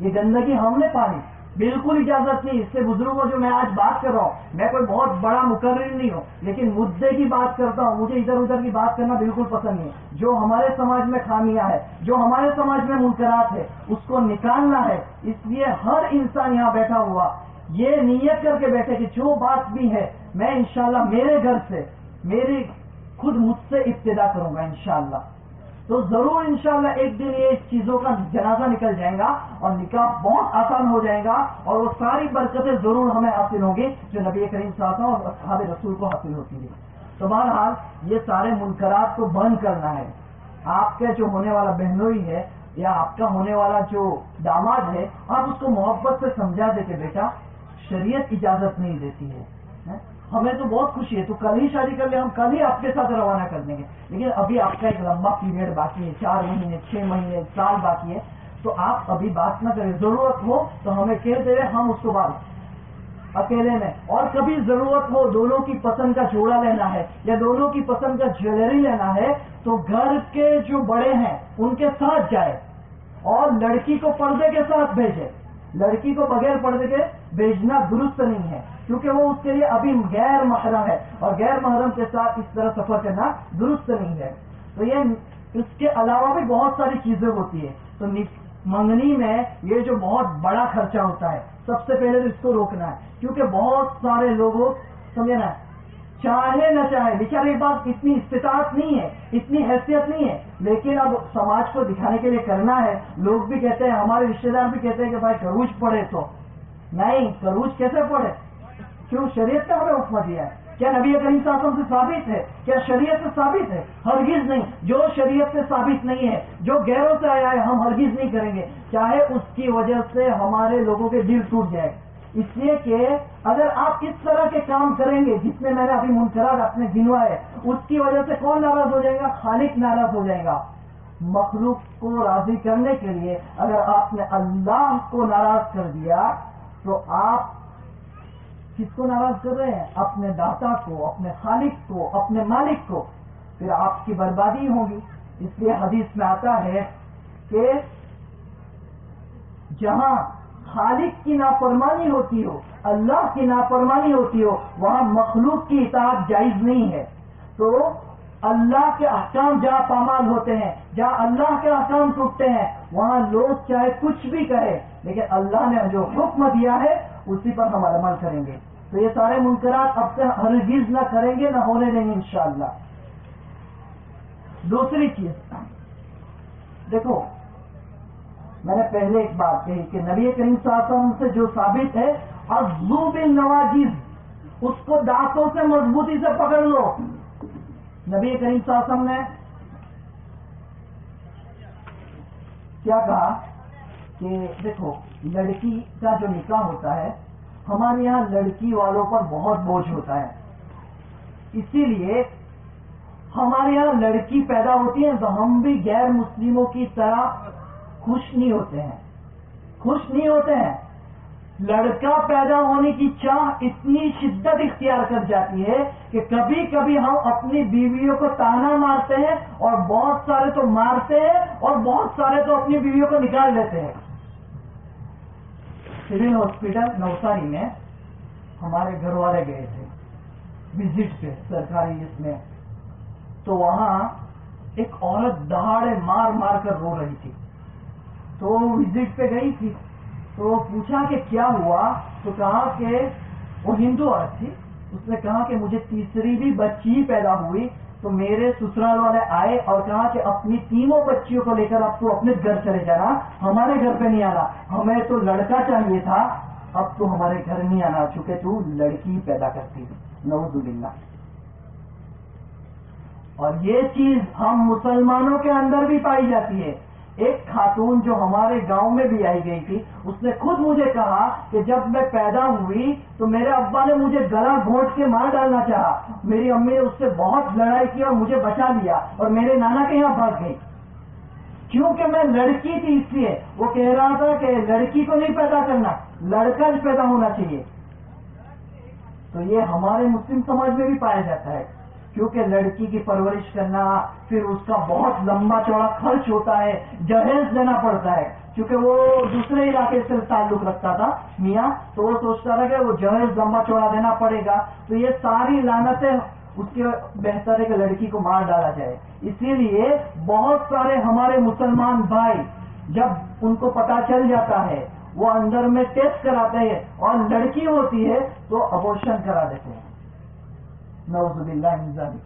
یہ گندگی ہم نے پالی۔ بالکل اجازت نہیں، اس سے بزرگوں جو میں آج بات کر رہا ہوں، میں کوئی بہت بڑا مقرر نہیں ہوں، لیکن مدعے کی بات کرتا ہوں، مجھے ادھر ادھر کی بات کرنا بالکل پسند نہیں ہے۔ جو ہمارے سماج میں خامیاں ہے جو ہمارے سماج میں منکرات ہے اس کو نکالنا ہے۔ اس لیے ہر انسان یہاں بیٹھا ہوا، یہ نیت کر کے بیٹھے کہ جو بات بھی ہے، میں انشاءاللہ میرے گھر سے، میری خود مجھ سے ابتدا کروں گا انشاءاللہ۔ تو ضرور انشاءاللہ ایک دن یہ چیزوں کا جنازہ نکل جائے گا اور نکاح بہت آسان ہو جائے گا اور وہ ساری برکتیں ضرور ہمیں حاصل ہوں گی جو نبی کریم صاحب اور اصحاب رسول کو حاصل ہوتی ہے تو بہرحال یہ سارے منکرات کو بند کرنا ہے۔ آپ کا جو ہونے والا بہنوئی ہے یا آپ کا ہونے والا جو داماد ہے، آپ اس کو محبت سے سمجھا دے کہ بیٹا، شریعت اجازت نہیں دیتی ہے۔ ہمیں تو بہت خوشی ہے، تو کل ہی شادی کر لیں، ہم کل ہی آپ کے ساتھ روانہ کر دیں گے۔ لیکن ابھی آپ کا ایک لمبا پیریڈ باقی ہے، چار مہینے، چھ مہینے، سال باقی ہے۔ تو آپ ابھی بات نہ کریں، ضرورت ہو تو ہمیں کہہ دے ہم اس کو بات اکیلے میں۔ اور کبھی ضرورت ہو دونوں کی پسند کا جوڑا لینا ہے یا دونوں کی پسند کا جویلری لینا ہے، تو گھر کے جو بڑے ہیں، ان کے ساتھ جائے۔ اور لڑکی کو پردے کے ساتھ بھیجے۔ لڑکی کو بغیر پردے کے بھیجنا درست نہیں ہے۔ کیونکہ وہ اس کے لیے ابھی غیر محرم ہے اور غیر محرم کے ساتھ اس طرح سفر کرنا درست نہیں ہے۔ تو یہ اس کے علاوہ بھی بہت ساری چیزیں ہوتی ہیں۔ تو منگنی میں یہ جو بہت بڑا خرچہ ہوتا ہے، سب سے پہلے تو اس کو روکنا ہے۔ کیونکہ بہت سارے لوگوں، سمجھے نا، چاہے نہ چاہے بےچارے بات اتنی استطاعت نہیں ہے، اتنی حیثیت نہیں ہے۔ لیکن اب سماج کو دکھانے کے لیے کرنا ہے۔ لوگ بھی کہتے ہیں، ہمارے رشتے دار بھی کہتے ہیں کہ بھائی کروج پڑے تو۔ نہیں کروج کیسے پڑے کیوں شریعت کا ہمیں حکم دیا ہے؟ کیا نبی کریم شاسن سے ثابت ہے؟ کیا شریعت سے ثابت ہے؟ ہرگز نہیں۔ جو شریعت سے ثابت نہیں ہے، جو غیروں سے آیا ہے، ہم ہرگز نہیں کریں گے۔ چاہے اس کی وجہ سے ہمارے لوگوں کے دل ٹوٹ جائے۔ اس لیے کہ اگر آپ اس طرح کے کام کریں گے جس میں میں نے ابھی منفراد اپنے گنوائے اس کی وجہ سے کون ناراض ہو جائے گا؟ خالق ناراض ہو جائے گا۔ مخلوق کو راضی کرنے کے لیے اگر آپ نے اللہ کو ناراض کر دیا، تو آپ کس کو ناراض کر رہے ہیں؟ اپنے داتا کو، اپنے خالق کو، اپنے مالک کو۔ پھر آپ کی بربادی ہوگی۔ اس لیے حدیث میں آتا ہے کہ جہاں خالق کی نافرمانی ہوتی ہو، اللہ کی نافرمانی ہوتی ہو، وہاں مخلوق کی اطاعت جائز نہیں ہے۔ تو اللہ کے احکام جہاں پامال ہوتے ہیں، جہاں اللہ کے احکام ٹوٹتے ہیں، وہاں لوگ چاہے کچھ بھی کہے لیکن اللہ نے جو حکم دیا ہے، اسی پر ہم عمل کریں گے۔ تو یہ سارے منکرات اب سے ہرگز نہ کریں گے، نہ ہونے دیں گے انشاءاللہ۔ دوسری چیز، دیکھو، میں نے پہلے ایک بات کہی کہ نبی کریم صاحب سے جو ثابت ہے اور زو بن نوازیز اس کو دانتوں سے مضبوطی سے پکڑ لو۔ نبی کریم صاحب نے کیا کہا کہ دیکھو، لڑکی کا جو نکاح ہوتا ہے ہمارے یہاں لڑکی والوں پر بہت بوجھ ہوتا ہے۔ اسی لیے ہمارے یہاں لڑکی پیدا ہوتی ہے تو ہم بھی غیر مسلموں کی طرح خوش نہیں ہوتے ہیں۔ خوش نہیں ہوتے ہیں۔ لڑکا پیدا ہونے کی چاہ اتنی شدت اختیار کر جاتی ہے کہ کبھی کبھی ہم اپنی بیویوں کو تانا مارتے ہیں اور بہت سارے تو مارتے ہیں اور بہت سارے تو اپنی بیویوں کو نکال لیتے ہیں۔ سول ہاسپٹل نوساری میں ہمارے گھر والے گئے تھے، وزٹ پہ، سرکاری اس میں۔ تو وہاں ایک عورت دہاڑے مار مار کر رو رہی تھی۔ تو وزٹ پہ گئی تھی۔ تو پوچھا کہ کیا ہوا؟ تو کہا کہ وہ ہندو عورت تھی۔ اس نے کہا کہ مجھے تیسری بھی بچی پیدا ہوئی۔ تو میرے سسرال والے آئے اور کہا کہ اپنی تینوں بچیوں کو لے کر آپ کو اپنے گھر چلے جانا۔ ہمارے گھر پہ نہیں آنا۔ ہمیں تو لڑکا چاہیے تھا۔ اب تو ہمارے گھر نہیں آنا، چونکہ تو لڑکی پیدا کرتی نوز اللہ اور یہ چیز ہم مسلمانوں کے اندر بھی پائی جاتی ہے۔ ایک خاتون جو ہمارے گاؤں میں بھی آئی گئی تھی، اس نے خود مجھے کہا کہ جب میں پیدا ہوئی تو میرے ابا نے مجھے گلا گھونٹ کے مار ڈالنا چاہا۔ میری امی نے اس سے بہت لڑائی کی اور مجھے بچا لیا اور میرے نانا کے یہاں بھاگ گئی کیونکہ میں لڑکی تھی اس لیے، وہ کہہ رہا تھا کہ لڑکی کو نہیں پیدا کرنا، لڑکا پیدا ہونا چاہیے۔ تو یہ ہمارے مسلم سماج میں بھی پایا جاتا ہے۔ کیونکہ لڑکی کی پرورش کرنا پھر اس کا بہت لمبا چوڑا خرچ ہوتا ہے، جہیز دینا پڑتا ہے۔ کیونکہ وہ دوسرے علاقے سے تعلق رکھتا تھا میاں، تو وہ سوچتا تھا کہ وہ جہیز لمبا چوڑا دینا پڑے گا۔ تو یہ ساری لانتیں اس کے بہتر ہے کہ لڑکی کو مار ڈالا جائے۔ اسی لیے بہت سارے ہمارے مسلمان بھائی جب ان کو پتا چل جاتا ہے، وہ اندر میں ٹیسٹ کراتے ہیں اور لڑکی ہوتی ہے تو ابورشن کرا دیتے ہیں۔ نوز باللہ من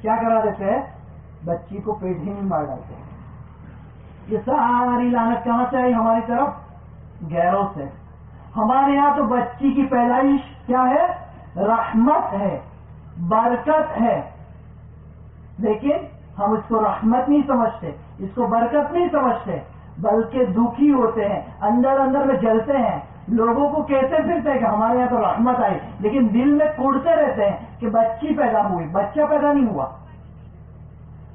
کیا کرا دیتے ہیں؟ بچی کو پیٹ ہی میں مار ڈالتے ہیں. یہ ساری لانت کہاں سے آئی ہماری طرف؟ گیروں سے. ہمارے یہاں تو بچی کی پیدائش کیا ہے؟ رحمت ہے. برکت ہے. لیکن ہم اس کو رحمت نہیں سمجھتے. اس کو برکت نہیں سمجھتے، بلکہ دکھی ہوتے ہیں، اندر اندر میں جلتے ہیں۔ لوگوں کو کہتے پھرتے ہیں کہ ہمارے یہاں تو رحمت آئی، لیکن دل میں کوڑتے رہتے ہیں کہ بچی پیدا ہوئی۔ بچہ پیدا نہیں ہوا۔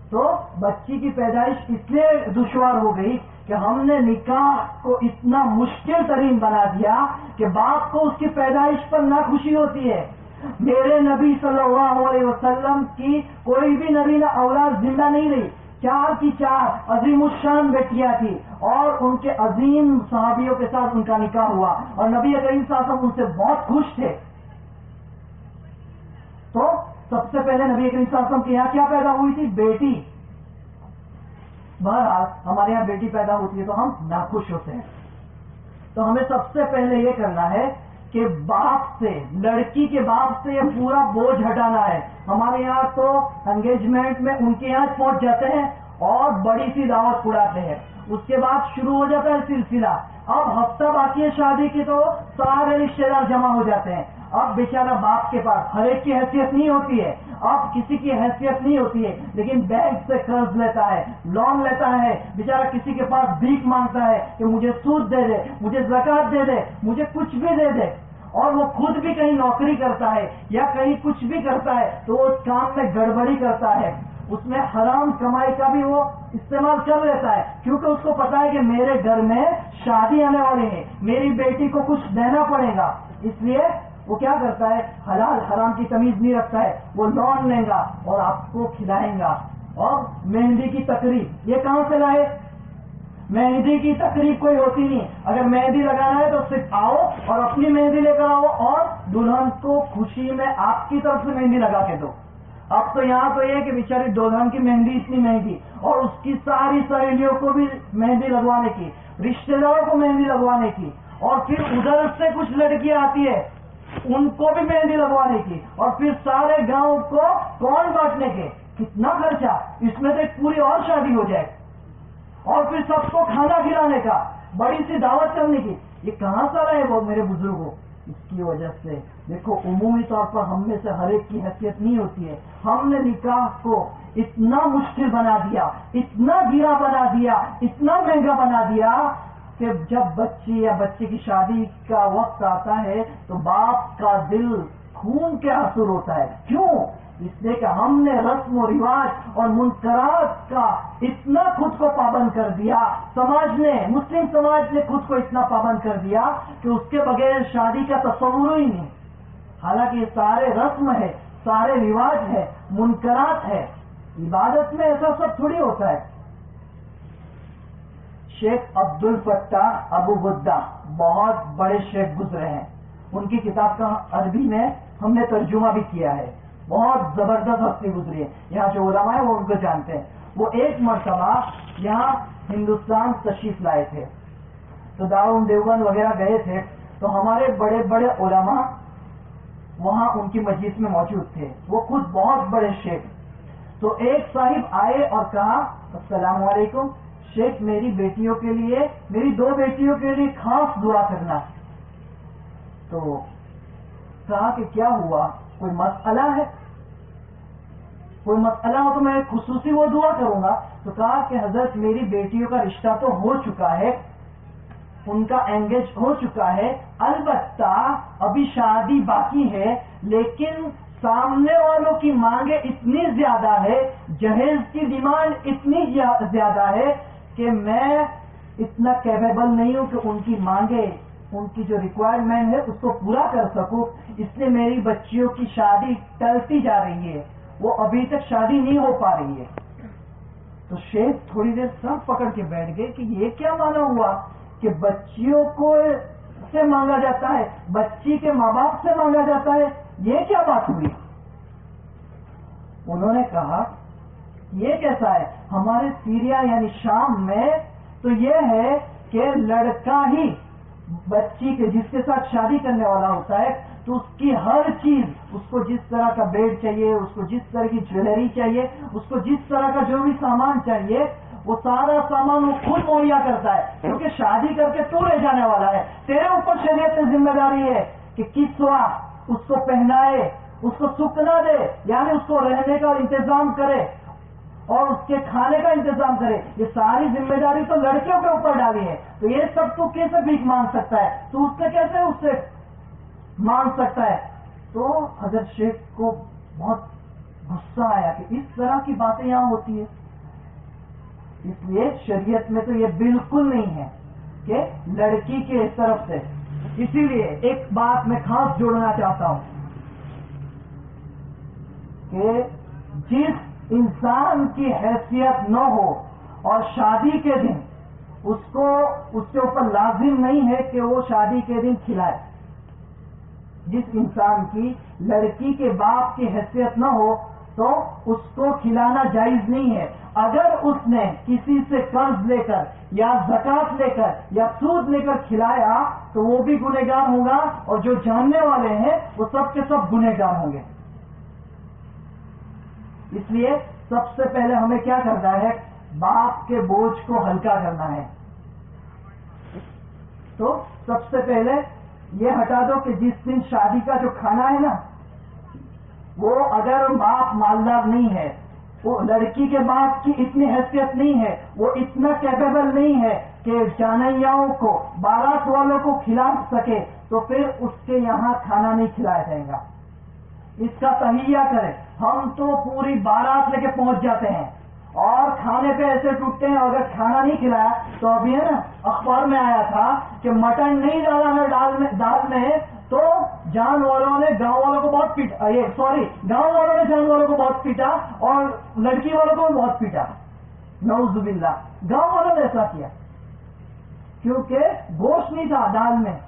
تو بچی کی پیدائش اس لیے دشوار ہو گئی کہ ہم نے نکاح کو اتنا مشکل ترین بنا دیا کہ باپ کو اس کی پیدائش پر نہ خوشی ہوتی ہے۔ میرے نبی صلی اللہ علیہ وسلم کی کوئی بھی نبی نہ اولاد زندہ نہیں رہی۔ چار کی چار عظیم الشان بیٹیاں تھی اور ان کے عظیم صحابیوں کے ساتھ ان کا نکاح ہوا اور نبی کریم صاحب ان سے بہت خوش تھے۔ تو سب سے پہلے نبی کریم صلی کے یہاں کیا پیدا ہوئی تھی؟ بیٹی۔ بہرحال ہمارے یہاں بیٹی پیدا ہوتی ہے تو ہم ناخوش ہوتے ہیں۔ تو ہمیں سب سے پہلے یہ کرنا ہے کہ باپ سے، لڑکی کے باپ سے یہ پورا بوجھ ہٹانا ہے۔ ہمارے یہاں تو انگیجمنٹ میں ان کے یہاں پہنچ جاتے ہیں اور بڑی سی دعوت اڑاتے ہیں۔ اس کے بعد شروع ہو جاتا ہے سلسلہ۔ اب ہفتہ باقی ہے شادی کی تو سارے رشتے دار جمع ہو جاتے ہیں۔ اب بیچارہ باپ کے پاس ہر ایک کی حیثیت نہیں ہوتی ہے۔ اب کسی کی حیثیت نہیں ہوتی ہے، لیکن بینک سے قرض لیتا ہے لون لیتا ہے۔ بیچارہ کسی کے پاس بھیک مانگتا ہے کہ مجھے سود دے دے، مجھے زکات دے دے، مجھے کچھ بھی دے دے۔ اور وہ خود بھی کہیں نوکری کرتا ہے یا کہیں کچھ بھی کرتا ہے تو وہ کام میں گڑبڑی کرتا ہے۔ اس میں حرام کمائی کا بھی وہ استعمال کر لیتا ہے۔ کیونکہ اس کو پتا ہے کہ میرے گھر میں شادی آنے والی ہے میری بیٹی کو کچھ دینا پڑے گا۔ اس لیے وہ کیا کرتا ہے؟ حلال حرام کی تمیز نہیں رکھتا ہے۔ وہ لون لیں گا اور آپ کو کھلائیں گا۔ اور مہندی کی تقریب یہ کہاں سے لائے؟ مہندی کی تقریب کوئی ہوتی نہیں۔ اگر مہندی لگانا ہے تو صرف آؤ اور اپنی مہندی لے کر آؤ اور دلہن کو خوشی میں آپ کی طرف سے مہندی لگا کے دو۔ اب تو یہاں تو یہ کہ بیچاری دلہن کی مہندی اتنی مہنگی اور اس کی ساری سہیلیوں کو بھی مہندی لگوانے کی رشتے داروں کو مہندی لگوانے کی اور پھر ادھر سے کچھ لڑکیاں آتی ہے ان کو بھی مہندی لگوانے کی اور پھر سارے گاؤں کو کون بانٹنے کے؟ کتنا خرچہ، اس میں سے ایک پوری اور شادی ہو جائے۔ اور پھر سب کو کھانا کھلانے کا، بڑی سی دعوت کرنے کی۔ یہ کہاں سے رہے وہ میرے بزرگوں؟ اس کی وجہ سے۔ دیکھو، عمومی طور پر ہم میں سے ہر ایک کی حیثیت نہیں ہوتی ہے۔ ہم نے نکاح کو اتنا مشکل بنا دیا، اتنا گرا بنا دیا، اتنا مہنگا بنا دیا کہ جب بچی یا بچے کی شادی کا وقت آتا ہے تو باپ کا دل خون کے اثر ہوتا ہے۔ کیوں؟ اس لیے کہ ہم نے رسم و رواج اور منقرات کا اتنا خود کو پابند کر دیا، سماج نے، مسلم سماج نے خود کو اتنا پابند کر دیا کہ اس کے بغیر شادی کا تصور ہی نہیں۔ حالانکہ یہ سارے رسم ہے، سارے رواج ہے منقرات ہے۔ عبادت میں ایسا سب تھوڑی ہوتا ہے۔ شیخ عبد الفتاح ابو بدہ بہت بڑے شیخ گزرے ہیں۔ ان کی کتاب کا عربی میں ہم نے ترجمہ بھی کیا ہے۔ بہت زبردست ہستی گزری ہے۔ یہاں جو علماء ہیں وہ ان کو جانتے ہیں۔ وہ ایک مرتبہ یہاں ہندوستان تشریف لائے تھے۔ تو دارون دیوبند وغیرہ گئے تھے۔ تو ہمارے بڑے بڑے علماء وہاں ان کی مجلس میں موجود تھے۔ وہ خود بہت بڑے شیخ۔ تو ایک صاحب آئے اور کہا، السلام علیکم۔ شیخ، میری بیٹیوں کے لیے، میری دو بیٹیوں کے لیے خاص دعا کرنا تو کہا کہ کیا ہوا؟ کوئی مسئلہ ہے؟ کوئی مسئلہ ہو تو میں خصوصی وہ دعا کروں گا تو کہا کہ حضرت میری بیٹیوں کا رشتہ تو ہو چکا ہے، ان کا انگیج ہو چکا ہے، البتہ ابھی شادی باقی ہے، لیکن سامنے والوں کی مانگیں اتنی زیادہ ہے، جہیز کی ڈیمانڈ اتنی زیادہ ہے کہ میں اتنا کیپیبل نہیں ہوں کہ ان کی مانگیں، ان کی جو ریکوائرمنٹ ہے اس کو پورا کر سکوں۔ اس لیے میری بچیوں کی شادی ٹلتی جا رہی ہے۔ وہ ابھی تک شادی نہیں ہو پا رہی ہے۔ تو شیخ تھوڑی دیر سر پکڑ کے بیٹھ گئے کہ یہ کیا مانا ہوا کہ بچیوں کو سے مانگا جاتا ہے، بچی کے ماں باپ سے مانگا جاتا ہے، یہ کیا بات ہوئی؟ انہوں نے کہا، یہ کیسا ہے؟ ہمارے سیریا یعنی شام میں تو یہ ہے کہ لڑکا ہی بچی کے جس کے ساتھ شادی کرنے والا ہوتا ہے تو اس کی ہر چیز، اس کو جس طرح کا بیڈ چاہیے، اس کو جس طرح کی جویلری چاہیے، اس کو جس طرح کا جو بھی سامان چاہیے، وہ سارا سامان وہ خود مہیا کرتا ہے، کیونکہ شادی کر کے تو رہ جانے والا ہے۔ تیرے اوپر شریعت میں ذمہ داری ہے کہ کس وقت اس کو پہنائے، اس کو سکنا دے یعنی اس کو رہنے کا انتظام کرے اور اس کے کھانے کا انتظام کرے۔ یہ ساری ذمہ داری تو لڑکیوں کے اوپر ڈالی ہے۔ تو یہ سب تو کیسے بھیک مانگ سکتا ہے؟ تو اس سے کیسے اس سے مانگ سکتا ہے۔ تو حضرت شیخ کو بہت غصہ آیا کہ اس طرح کی باتیں یہاں ہوتی ہے اس لیے شریعت میں تو یہ بالکل نہیں ہے کہ لڑکی کے طرف سے۔ اسی لیے ایک بات میں خاص جوڑنا چاہتا ہوں کہ جس انسان کی حیثیت نہ ہو اور شادی کے دن اس کو، اس کے اوپر لازم نہیں ہے کہ وہ شادی کے دن کھلائے۔ جس انسان کی لڑکی کے باپ کی حیثیت نہ ہو، تو اس کو کھلانا جائز نہیں ہے۔ اگر اس نے کسی سے قرض لے کر یا زکات لے کر یا سود لے کر کھلایا، تو وہ بھی گنہگار ہوگا اور جو جاننے والے ہیں، وہ سب کے سب گنہگار ہوں گے۔ اس لیے سب سے پہلے ہمیں کیا کرنا ہے؟ باپ کے بوجھ کو ہلکا کرنا ہے۔ تو سب سے پہلے یہ ہٹا دو کہ جس دن شادی کا جو کھانا ہے نا، وہ اگر باپ مالدار نہیں ہے، وہ لڑکی کے باپ کی اتنی حیثیت نہیں ہے، وہ اتنا کیپیبل نہیں ہے کہ جانیاؤں کو، بارات والوں کو کھلا سکے، تو پھر اس کے یہاں کھانا نہیں کھلایا جائے گا۔ اس کا تہیا کرے ہم تو پوری بارات لے کے پہنچ جاتے ہیں۔ اور کھانے پہ ایسے ٹوٹتے ہیں، اگر کھانا نہیں کھلایا، تو ابھی ہے نا، اخبار میں آیا تھا کہ مٹن نہیں ڈالا ہے دال میں تو جان والوں نے گاؤں والوں کو بہت پیٹا یہ سوری، گاؤں والوں نے جان والوں کو بہت پیٹا اور لڑکی والوں کو بہت پیٹا۔ نوز باللہ۔ گاؤں والوں نے ایسا کیا۔ کیونکہ گوشت نہیں تھا دال میں۔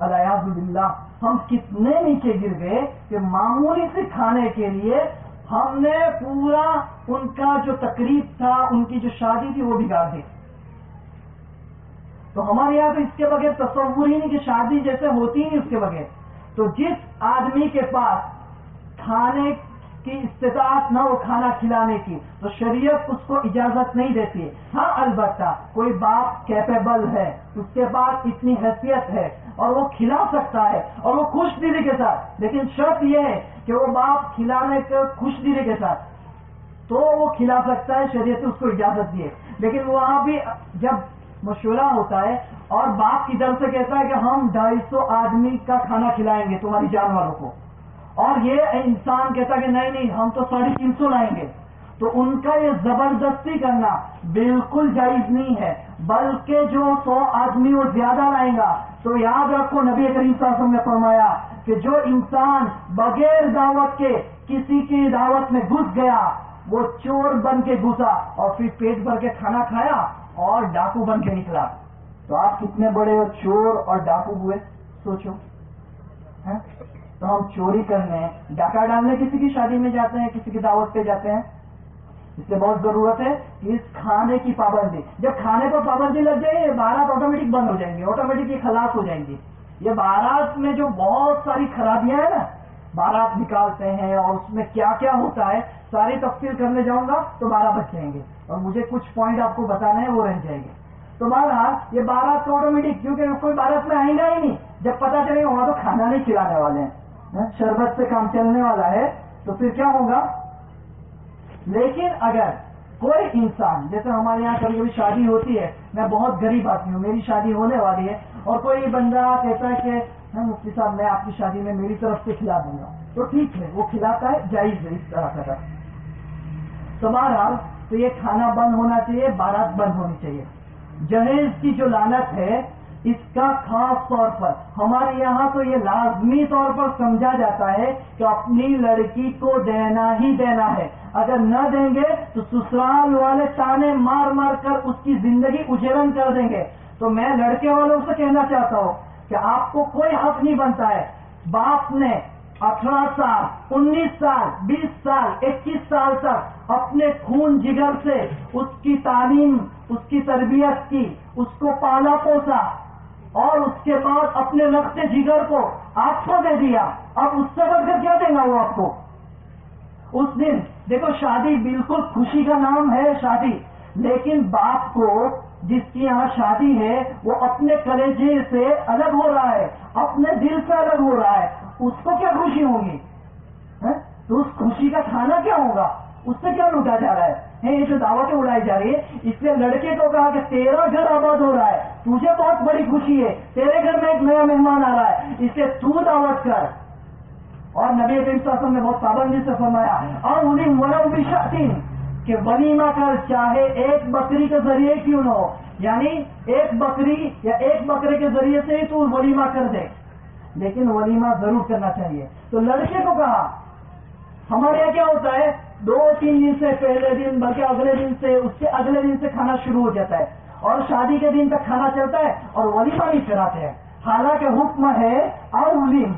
الیاز باللہ۔ ہم کتنے نیچے گر گئے کہ معمولی سے کھانے کے لیے ہم نے پورا ان کا جو تقریب تھا، ان کی جو شادی تھی، وہ بگاڑ دی۔ تو ہمارے یہاں تو اس کے بغیر تصور ہی نہیں کہ شادی جیسے ہوتی ہی نہیں اس کے بغیر۔ تو جس آدمی کے پاس کھانے کی استطاعت نہ ہو، کھانا کھلانے کی، تو شریعت اس کو اجازت نہیں دیتی۔ ہاں البتہ کوئی باپ کیپیبل ہے، اس کے پاس اتنی حیثیت ہے اور وہ کھلا سکتا ہے اور وہ خوش دلی کے ساتھ۔ لیکن شرط یہ ہے کہ وہ باپ کھلانے کے خوش دلی کے ساتھ۔ تو وہ کھلا سکتا ہے، شریعت اس کو اجازت دیے لیکن وہاں بھی جب مشورہ ہوتا ہے اور باپ کی طرف سے کہتا ہے کہ ہم ڈھائی سو آدمی کا کھانا کھلائیں گے تمہاری جان والوں کو۔ اور یہ انسان کہتا ہے کہ نہیں نہیں، ہم تو ساڑھے تین سو لائیں گے۔ تو ان کا یہ زبردستی کرنا بالکل جائز نہیں ہے، بلکہ جو سو آدمی وہ زیادہ لائیں گا۔ تو یاد رکھو، نبی کریم صلی اللہ علیہ وسلم نے فرمایا کہ جو انسان بغیر دعوت کے کسی کی دعوت میں گھس گیا وہ چور بن کے گھسا اور پھر پیٹ بھر کے کھانا کھایا اور ڈاکو بن کے نکلا۔ تو آپ کتنے بڑے چور اور ڈاکو ہوئے؟ سوچو۔ ہاں؟ تو ہم چوری کرنے ڈاکہ ڈالنے کسی کی شادی میں جاتے ہیں، کسی کی دعوت پہ جاتے ہیں۔ اس سے بہت ضرورت ہے کہ اس کھانے کی پابندی، جب کھانے کو پابندی لگ جائے، یہ بارات آٹومیٹک بند ہو جائیں گے آٹومیٹک یہ خلاص ہو جائیں گی۔ یہ بارات میں جو بہت ساری خرابیاں ہیں نا بارات نکالتے ہیں اور اس میں کیا کیا ہوتا ہے، ساری تفصیل کرنے جاؤں گا تو بارہ بچ جائیں گے۔ اور مجھے کچھ پوائنٹ آپ کو بتانا ہے، وہ رہ جائیں گے۔ تو بہرحال یہ بارات تو آٹومیٹک کیونکہ کوئی بارات میں آئیں گا ہی نہیں، جب پتا چلے گا وہاں تو کھانا نہیں کھلانے والے ہیں ہاں، شربت سے کام چلنے والا ہے، تو پھر کیا ہوگا؟ لیکن اگر کوئی انسان، جیسے ہمارے یہاں کبھی کبھی شادی ہوتی ہے، میں بہت غریب آدمی ہوں، میری شادی ہونے والی ہے، اور کوئی بندہ کہتا ہے کہ مفتی صاحب، میں آپ کی شادی میں میری طرف سے کھلا دوں گا۔ تو ٹھیک ہے، وہ کھلاتا ہے، جائز ہے اس طرح کا تو بہرحال تو یہ کھانا بند ہونا چاہیے، بارات بند ہونی چاہیے۔ جہیز کی جو لانت ہے، اس کا خاص طور پر ہمارے یہاں تو یہ لازمی طور پر سمجھا جاتا ہے کہ اپنی لڑکی کو دینا ہی دینا ہے۔ اگر نہ دیں گے تو سسرال والے تانے مار مار کر اس کی زندگی اجرن کر دیں گے۔ تو میں لڑکے والوں سے کہنا چاہتا ہوں کہ آپ کو کوئی حق نہیں بنتا ہے۔ باپ نے اٹھارہ سال، انیس سال، بیس سال، اکیس سال تک اپنے خون جگر سے اس کی تعلیم، اس کی تربیت کی، اس کو پالا پوسا اور اس کے بعد اپنے رقط جگر کو آپ کو دے دیا۔ اب اس سے بڑھ کر کیا دیں گا وہ آپ کو؟ اس دن، دیکھو شادی بالکل خوشی کا نام ہے شادی، لیکن باپ کو جس کی یہاں شادی ہے، وہ اپنے کلیجے سے الگ ہو رہا ہے، اپنے دل سے الگ ہو رہا ہے۔ اس کو کیا خوشی ہوگی؟ ہاں؟ تو اس خوشی کا کھانا کیا ہوگا؟ اس سے کیا لوٹا جا رہا ہے؟ یہ جو دعوتیں اڑائی جا رہی ہے اس لیے لڑکے کو کہا کہ تیرا گھر آباد ہو رہا ہے، تجھے بہت بڑی خوشی ہے، تیرے گھر میں ایک نیا مہمان آ رہا ہے، اس لیے تو دعوت کر۔ اور نبی صاحب نے بہت پابندی سے فرمایا اور انہیں مرم بھی شاطین کہ ولیمہ کر چاہے ایک بکری کے ذریعے کیوں نہ ہو۔ یعنی ایک بکری یا ایک بکرے کے ذریعے سے ہی تو ولیمہ کر دے۔ لیکن ولیمہ ضرور کرنا چاہیے۔ تو لڑکے کو کہا، ہمارے یہاں کیا ہوتا ہے؟ دو تین دن سے پہلے دن بلکہ اگلے دن سے، اس سے اگلے دن سے کھانا شروع ہو جاتا ہے۔ اور شادی کے دن تک کھانا چلتا ہے اور ولیمہ نہیں کراتے ہیں۔ حالانکہ حکم ہے اور ولیم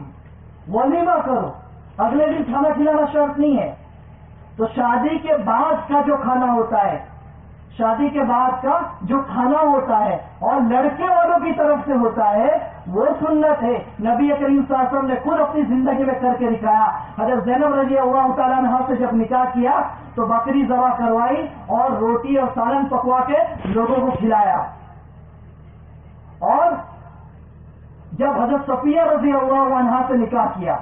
ولیمہ کرو۔ اگلے دن کھانا کھلانا شرط نہیں ہے۔ تو شادی کے بعد کا جو کھانا ہوتا ہے، شادی کے بعد کا جو کھانا ہوتا ہے، اور لڑکے والوں کی طرف سے ہوتا ہے، وہ سنت ہے۔ نبی کریم صلی اللہ علیہ وسلم نے خود اپنی زندگی میں کر کے دکھایا حضرت زینب رضی اللہ تعالیٰ نے سے جب نکاح کیا، تو بکری ذبح کروائی اور روٹی اور سالن پکوا کے لوگوں کو کھلایا۔ اور جب حضرت صفیہ رضی اللہ عنہ سے نکاح کیا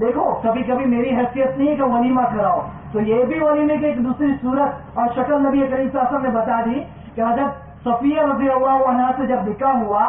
دیکھو، کبھی کبھی میری حیثیت نہیں کہ ولیمہ کراؤ تو یہ بھی ولیمے کی ایک دوسری صورت اور شکل نبی کریم صلی اللہ علیہ وسلم نے بتا دی کہ حضرت صفیہ رضی اللہ عنہ سے جب نکاح ہوا،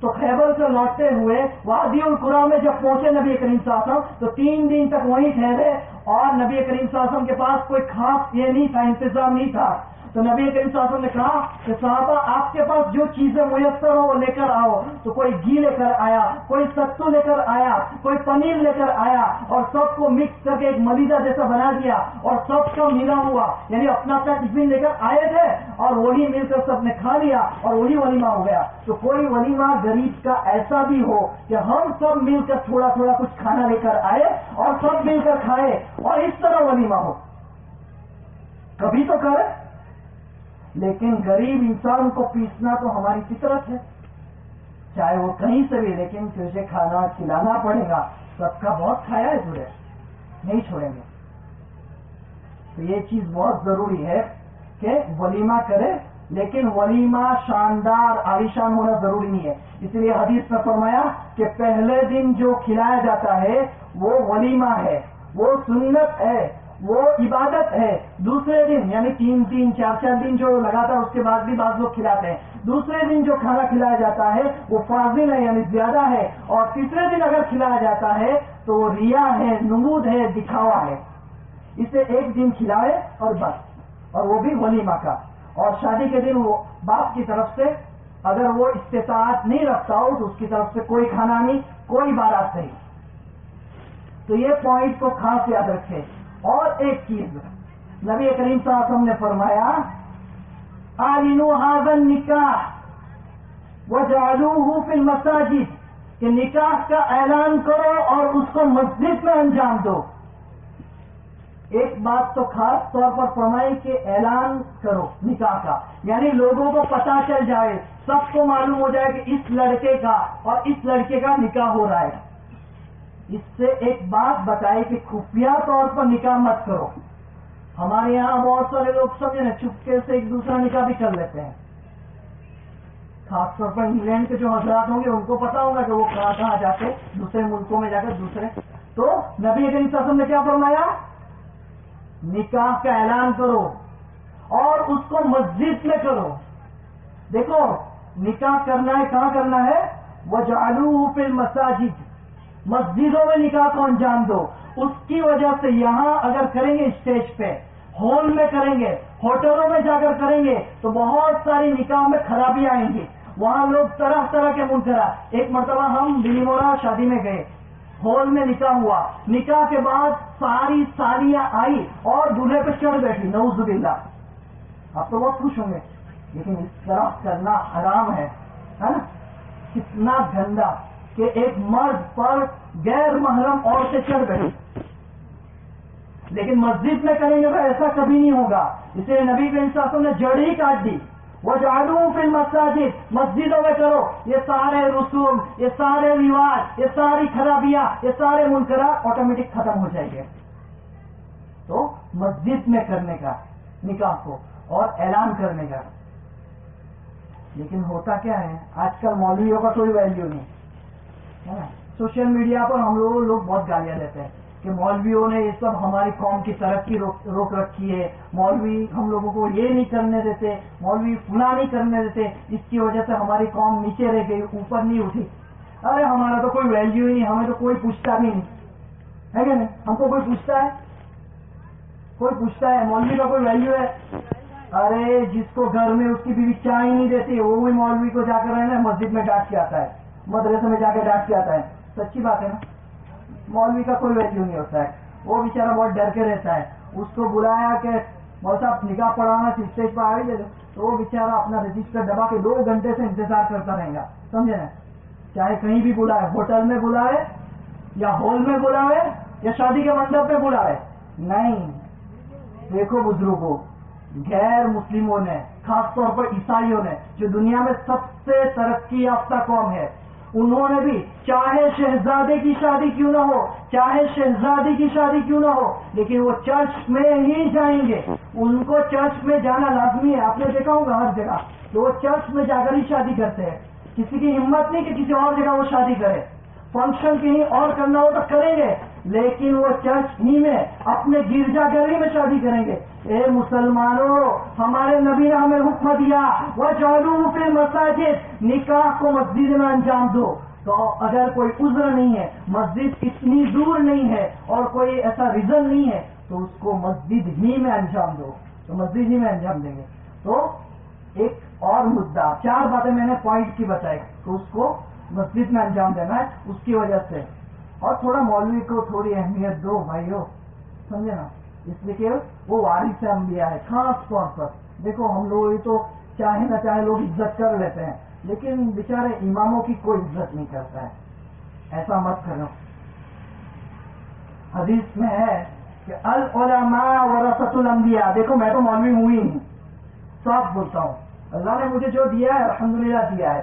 تو خیبر سے لوٹتے ہوئے وادی القرا میں جب پہنچے نبی کریم صلی اللہ علیہ وسلم، تو تین دن تک وہیں ٹھہرے اور نبی کریم صلی اللہ علیہ وسلم کے پاس کوئی خاص یہ نہیں تھا، انتظام نہیں تھا۔ تو نبی کریم صلی اللہ علیہ وسلم نے کہا کہ صحابہ، آپ کے پاس جو چیزیں میسر ہو وہ لے کر آؤ۔ تو کوئی گھی لے کر آیا، کوئی ستو لے کر آیا، کوئی پنیر لے کر آیا اور سب کو مکس کر کے ایک ملیدہ جیسا بنا دیا اور سب کا ملا ہوا۔ یعنی اپنا اپنا ٹفن لے کر آئے تھے اور وہی مل کر سب نے کھا لیا اور وہی ولیمہ ہو گیا۔ تو کوئی ولیمہ غریب کا ایسا بھی ہو کہ ہم سب مل کر تھوڑا تھوڑا کچھ کھانا لے کر آئے اور سب مل کر کھائے اور اس طرح ولیمہ ہو۔ کبھی تو کرے لیکن غریب انسان کو پیسنا تو ہماری فطرت ہے۔ چاہے وہ کہیں سے بھی، لیکن تجھے کھانا کھلانا پڑے گا۔ سب کا بہت کھایا ہے تجھے نہیں چھوڑیں گے۔ تو یہ چیز بہت ضروری ہے کہ ولیمہ کرے، لیکن ولیمہ شاندار، عالیشان ہونا ضروری نہیں ہے۔ اس لیے حدیث میں فرمایا کہ پہلے دن جو کھلایا جاتا ہے، وہ ولیمہ ہے۔ وہ سنت ہے۔ وہ عبادت ہے۔ دوسرے دن یعنی تین تین، چار چار دن جو لگاتا ہے اس کے بعد بھی بعض لوگ کھلاتے ہیں۔ دوسرے دن جو کھانا کھلایا جاتا ہے، وہ فاضل ہے یعنی زیادہ ہے۔ اور تیسرے دن اگر کھلایا جاتا ہے، تو وہ ریا ہے، نمود ہے، دکھاوا ہے۔ اسے ایک دن کھلائے اور بس۔ اور وہ بھی ولیمہ کا۔ اور شادی کے دن وہ باپ کی طرف سے اگر وہ استطاعت نہیں رکھتا ہو، تو اس کی طرف سے کوئی کھانا نہیں، کوئی بارات نہیں۔ تو یہ پوائنٹ کو خاص یاد رکھے اور ایک چیز نبی کریم صلی اللہ علیہ وسلم نے فرمایا آلینو حاضن نکاح وہ جالو ہوں پھر مساجد کہ نکاح کا اعلان کرو اور اس کو مسجد میں انجام دو۔ ایک بات تو خاص طور پر فرمائی کہ اعلان کرو نکاح کا یعنی لوگوں کو پتا چل جائے، سب کو معلوم ہو جائے کہ اس لڑکے کا اور اس لڑکے کا نکاح ہو رہا ہے۔ اس سے ایک بات بتائی کہ خفیہ طور پر نکاح مت کرو۔ ہمارے یہاں بہت سارے لوگ سمجھے نا، چپکے سے ایک دوسرا نکاح بھی کر لیتے ہیں۔ خاص طور پر انگلینڈ کے جو حضرات ہوں گے، ان کو پتا ہوگا کہ وہ کہاں کہاں جا کے دوسرے ملکوں میں جا کر دوسرے۔ تو نبی کریم صاحب نے کیا فرمایا؟ نکاح کا اعلان کرو اور اس کو مسجد میں کرو۔ دیکھو، نکاح کرنا ہے، کہاں کرنا ہے؟ وہ جالو پھر مساجد مسجدوں میں نکاح کو انجام دو۔ اس کی وجہ سے یہاں اگر کریں گے اسٹیج پہ، ہال میں کریں گے، ہوٹلوں میں جا کر کریں گے، تو بہت ساری نکاح میں خرابی آئیں گی۔ وہاں لوگ طرح طرح کے منکرا ایک مرتبہ ہم دلی مورا شادی میں گئے۔ ہال میں نکاح ہوا۔ نکاح کے بعد ساری سالیاں آئی اور دلہے پہ چڑھ بیٹھی۔ نوز باللہ۔ آپ تو بہت خوش ہوں گے۔ لیکن اس طرح کرنا حرام ہے نا؟ کتنا گندا۔ کہ ایک مرد پر غیر محرم عورتیں چڑھ بیٹھی لیکن مسجد میں کریں گے تو ایسا کبھی نہیں ہوگا۔ اسے نبی کے انصافوں نے جڑ ہی کاٹ دی۔ وہ جادو پھر مساجد مسجدوں میں کرو یہ سارے رسوم، یہ سارے رواج، یہ ساری خرابیاں، یہ سارے منکرا آٹومیٹک ختم ہو جائیں گے۔ تو مسجد میں کرنے کا، نکاح کو اور اعلان کرنے کا۔ لیکن ہوتا کیا ہے؟ آج کل مولویوں کا کوئی ویلیو نہیں۔ سوشل میڈیا پر ہم لوگ لوگ بہت گالیاں دیتے ہیں کہ مولویوں نے یہ سب ہماری قوم کی ترقی روک رکھی ہے۔ مولوی ہم لوگوں کو یہ نہیں کرنے دیتے، مولوی فلا نہیں کرنے دیتے اس کی وجہ سے ہماری قوم نیچے رہ گئی، اوپر نہیں اٹھی۔ ارے، ہمارا تو کوئی ویلیو نہیں، ہمیں تو کوئی پوچھتا بھی نہیں۔ ہے کہ نہیں؟ ہم کو کوئی پوچھتا ہے؟ کوئی پوچھتا ہے؟ مولوی کا کوئی ویلیو ہے؟ ارے، جس کو گھر میں اس کی بیوی چائے نہیں دیتی، وہ بھی مولوی کو جا کر رہنا مسجد میں ڈانٹ کے آتا ہے۔ مدرسے میں جا کے ڈانٹ کے آتا ہے۔ سچی بات ہے نا؟ مولوی کا کوئی ویلیو نہیں ہوتا ہے۔ وہ بیچارہ بہت ڈر کے رہتا ہے۔ اس کو بلایا کہ بہت صاحب نکاح پڑھانا اسٹیج پر آئی تو وہ بیچارہ اپنا رجسٹر دبا کے دو گھنٹے سے انتظار کرتا رہے گا۔ سمجھے نا؟ چاہے کہیں بھی بلائے، ہوٹل میں بلائے یا ہال میں بلائے یا شادی کے منڈپ میں بلائے۔ نہیں۔ دیکھو بزرگوں غیر مسلموں نے، خاص طور پر عیسائیوں نے، جو دنیا میں سب سے ترقی یافتہ قوم ہے انہوں نے بھی چاہے شہزادے کی شادی کیوں نہ ہو، چاہے شہزادی کی شادی کیوں نہ ہو، لیکن وہ چرچ میں ہی جائیں گے۔ ان کو چرچ میں جانا لازمی ہے۔ آپ نے دیکھا ہوگا ہر جگہ کہ وہ چرچ میں جا کر ہی شادی کرتے ہیں۔ کسی کی ہمت نہیں کہ کسی اور جگہ وہ شادی کرے۔ فنکشن کہیں اور کرنا ہو تو کریں گے۔ لیکن وہ چرچ ہی میں اپنے گرجا گھر ہی میں شادی کریں گے۔ اے مسلمانوں، ہمارے نبی نے ہمیں حکم دیا وہ چالو پھر مساجد نکاح کو مسجد میں انجام دو۔ تو اگر کوئی عذر نہیں ہے، مسجد اتنی دور نہیں ہے اور کوئی ایسا ریزن نہیں ہے، تو اس کو مسجد ہی میں انجام دو۔ تو مسجد ہی میں انجام دیں گے۔ تو ایک اور مدعا، چار باتیں میں نے پوائنٹ کی بتائی، تو اس کو مسجد میں انجام دینا ہے۔ اس کی وجہ سے اور تھوڑا مولوی کو تھوڑی اہمیت دو، بھائیو، سمجھے نا؟ اس لیے کہ وہ وارث انبیاء ہے، خاص طور پر۔ دیکھو، ہم لوگ تو چاہے نہ چاہے لوگ عزت کر لیتے ہیں، لیکن بیچارے اماموں کی کوئی عزت نہیں کرتا ہے۔ ایسا مت کرو۔ حدیث میں ہے کہ العلماء ورثت الانبیاء۔ دیکھو، میں تو مولوی ہوئی ہوں صاف بولتا ہوں۔ اللہ نے مجھے جو دیا ہے، الحمدللہ دیا ہے۔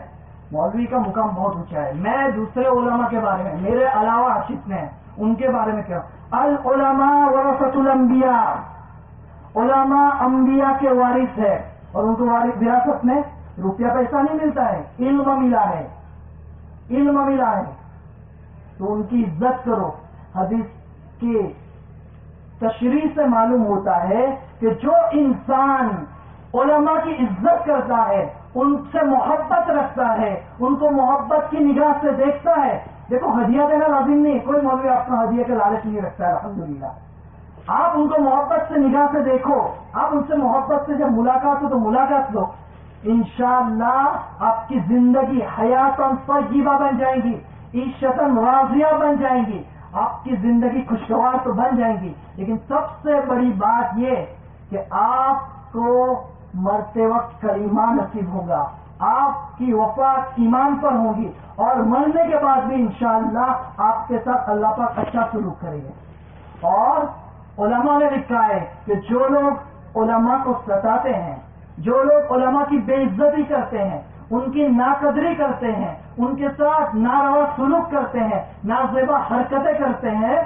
مولوی کا مقام بہت اونچا ہے۔ میں دوسرے علماء کے بارے میں، میرے علاوہ نے، ان کے بارے میں کیا؟ العلماء ورثت الانبیاء۔ علماء انبیاء کے وارث ہے اور ان کو وارث، وراثت میں روپیہ پیسہ نہیں ملتا ہے، علم ملا ہے۔ علم ملا ہے۔ تو ان کی عزت کرو۔ حدیث کی تشریح سے معلوم ہوتا ہے کہ جو انسان علماء کی عزت کرتا ہے ان سے محبت رکھتا ہے، ان کو محبت کی نگاہ سے دیکھتا ہے۔ دیکھو، ہدیہ دینا لازم نہیں کوئی مولوی آپ کا ہدیہ کے لالچ نہیں رکھتا ہے، الحمدللہ۔ آپ ان کو محبت سے نگاہ سے دیکھو۔ آپ ان سے محبت سے جب ملاقات ہو تو ملاقات لو انشاءاللہ آپ کی زندگی حیات طیبہ بن جائیں گی عیشتن راضیہ بن جائیں گی۔ آپ کی زندگی خوشگوار تو بن جائیں گی۔ لیکن سب سے بڑی بات یہ کہ آپ کو مرتے وقت کریمہ نصیب ہوگا۔ آپ کی وفات ایمان پر ہوگی اور مرنے کے بعد بھی انشاءاللہ آپ کے ساتھ اللہ پاک اچھا سلوک کریں گے۔ اور علماء نے لکھا ہے کہ جو لوگ علماء کو ستاتے ہیں، جو لوگ علماء کی بے عزتی کرتے ہیں، ان کی ناقدری کرتے ہیں، ان کے ساتھ ناروا سلوک کرتے ہیں نازیبا حرکتیں کرتے ہیں،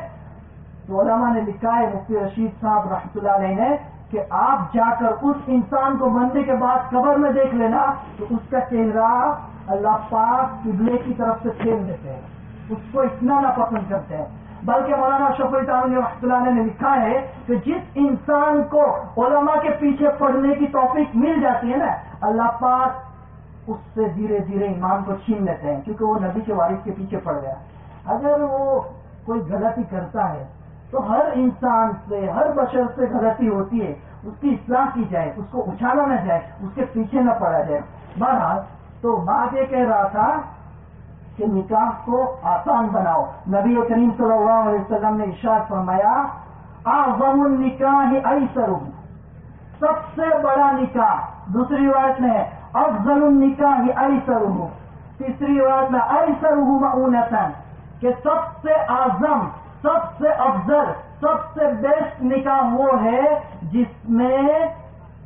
تو علماء نے لکھا ہے، مفتی رشید صاحب رحمۃ اللہ علیہ نے کہ آپ جا کر اس انسان کو بننے کے بعد قبر میں دیکھ لینا، تو اس کا چہرہ اللہ پاک قبلے کی طرف سے پھیر دیتے ہیں۔ اس کو اتنا ناپسند کرتے ہیں۔ بلکہ مولانا شفیع تعلیم رحمۃ اللہ نے لکھا ہے کہ جس انسان کو علماء کے پیچھے پڑھنے کی توفیق مل جاتی ہے نا، اللہ پاک اس سے دھیرے دھیرے ایمان کو چھین لیتے ہیں، کیونکہ وہ نبی کے وارث کے پیچھے پڑ گیا۔ اگر وہ کوئی غلطی کرتا ہے تو ہر انسان سے، ہر بشر سے غلطی ہوتی ہے۔ اس کی اصلاح کی جائے، اس کو اچھالا نہ جائے، اس کے پیچھے نہ پڑا جائے۔ بہرحال، تو بات یہ کہہ رہا تھا کہ نکاح کو آسان بناؤ۔ نبی کریم صلی اللہ علیہ وسلم نے ارشاد فرمایا آزم النکاح ایسر سب سے بڑا نکاح، دوسری بات میں ہے، افضل النکاح ایسر تیسری بات میں ایسر کہ سب سے اعظم سب سے افضل، سب سے بیسٹ نکاح وہ ہے جس میں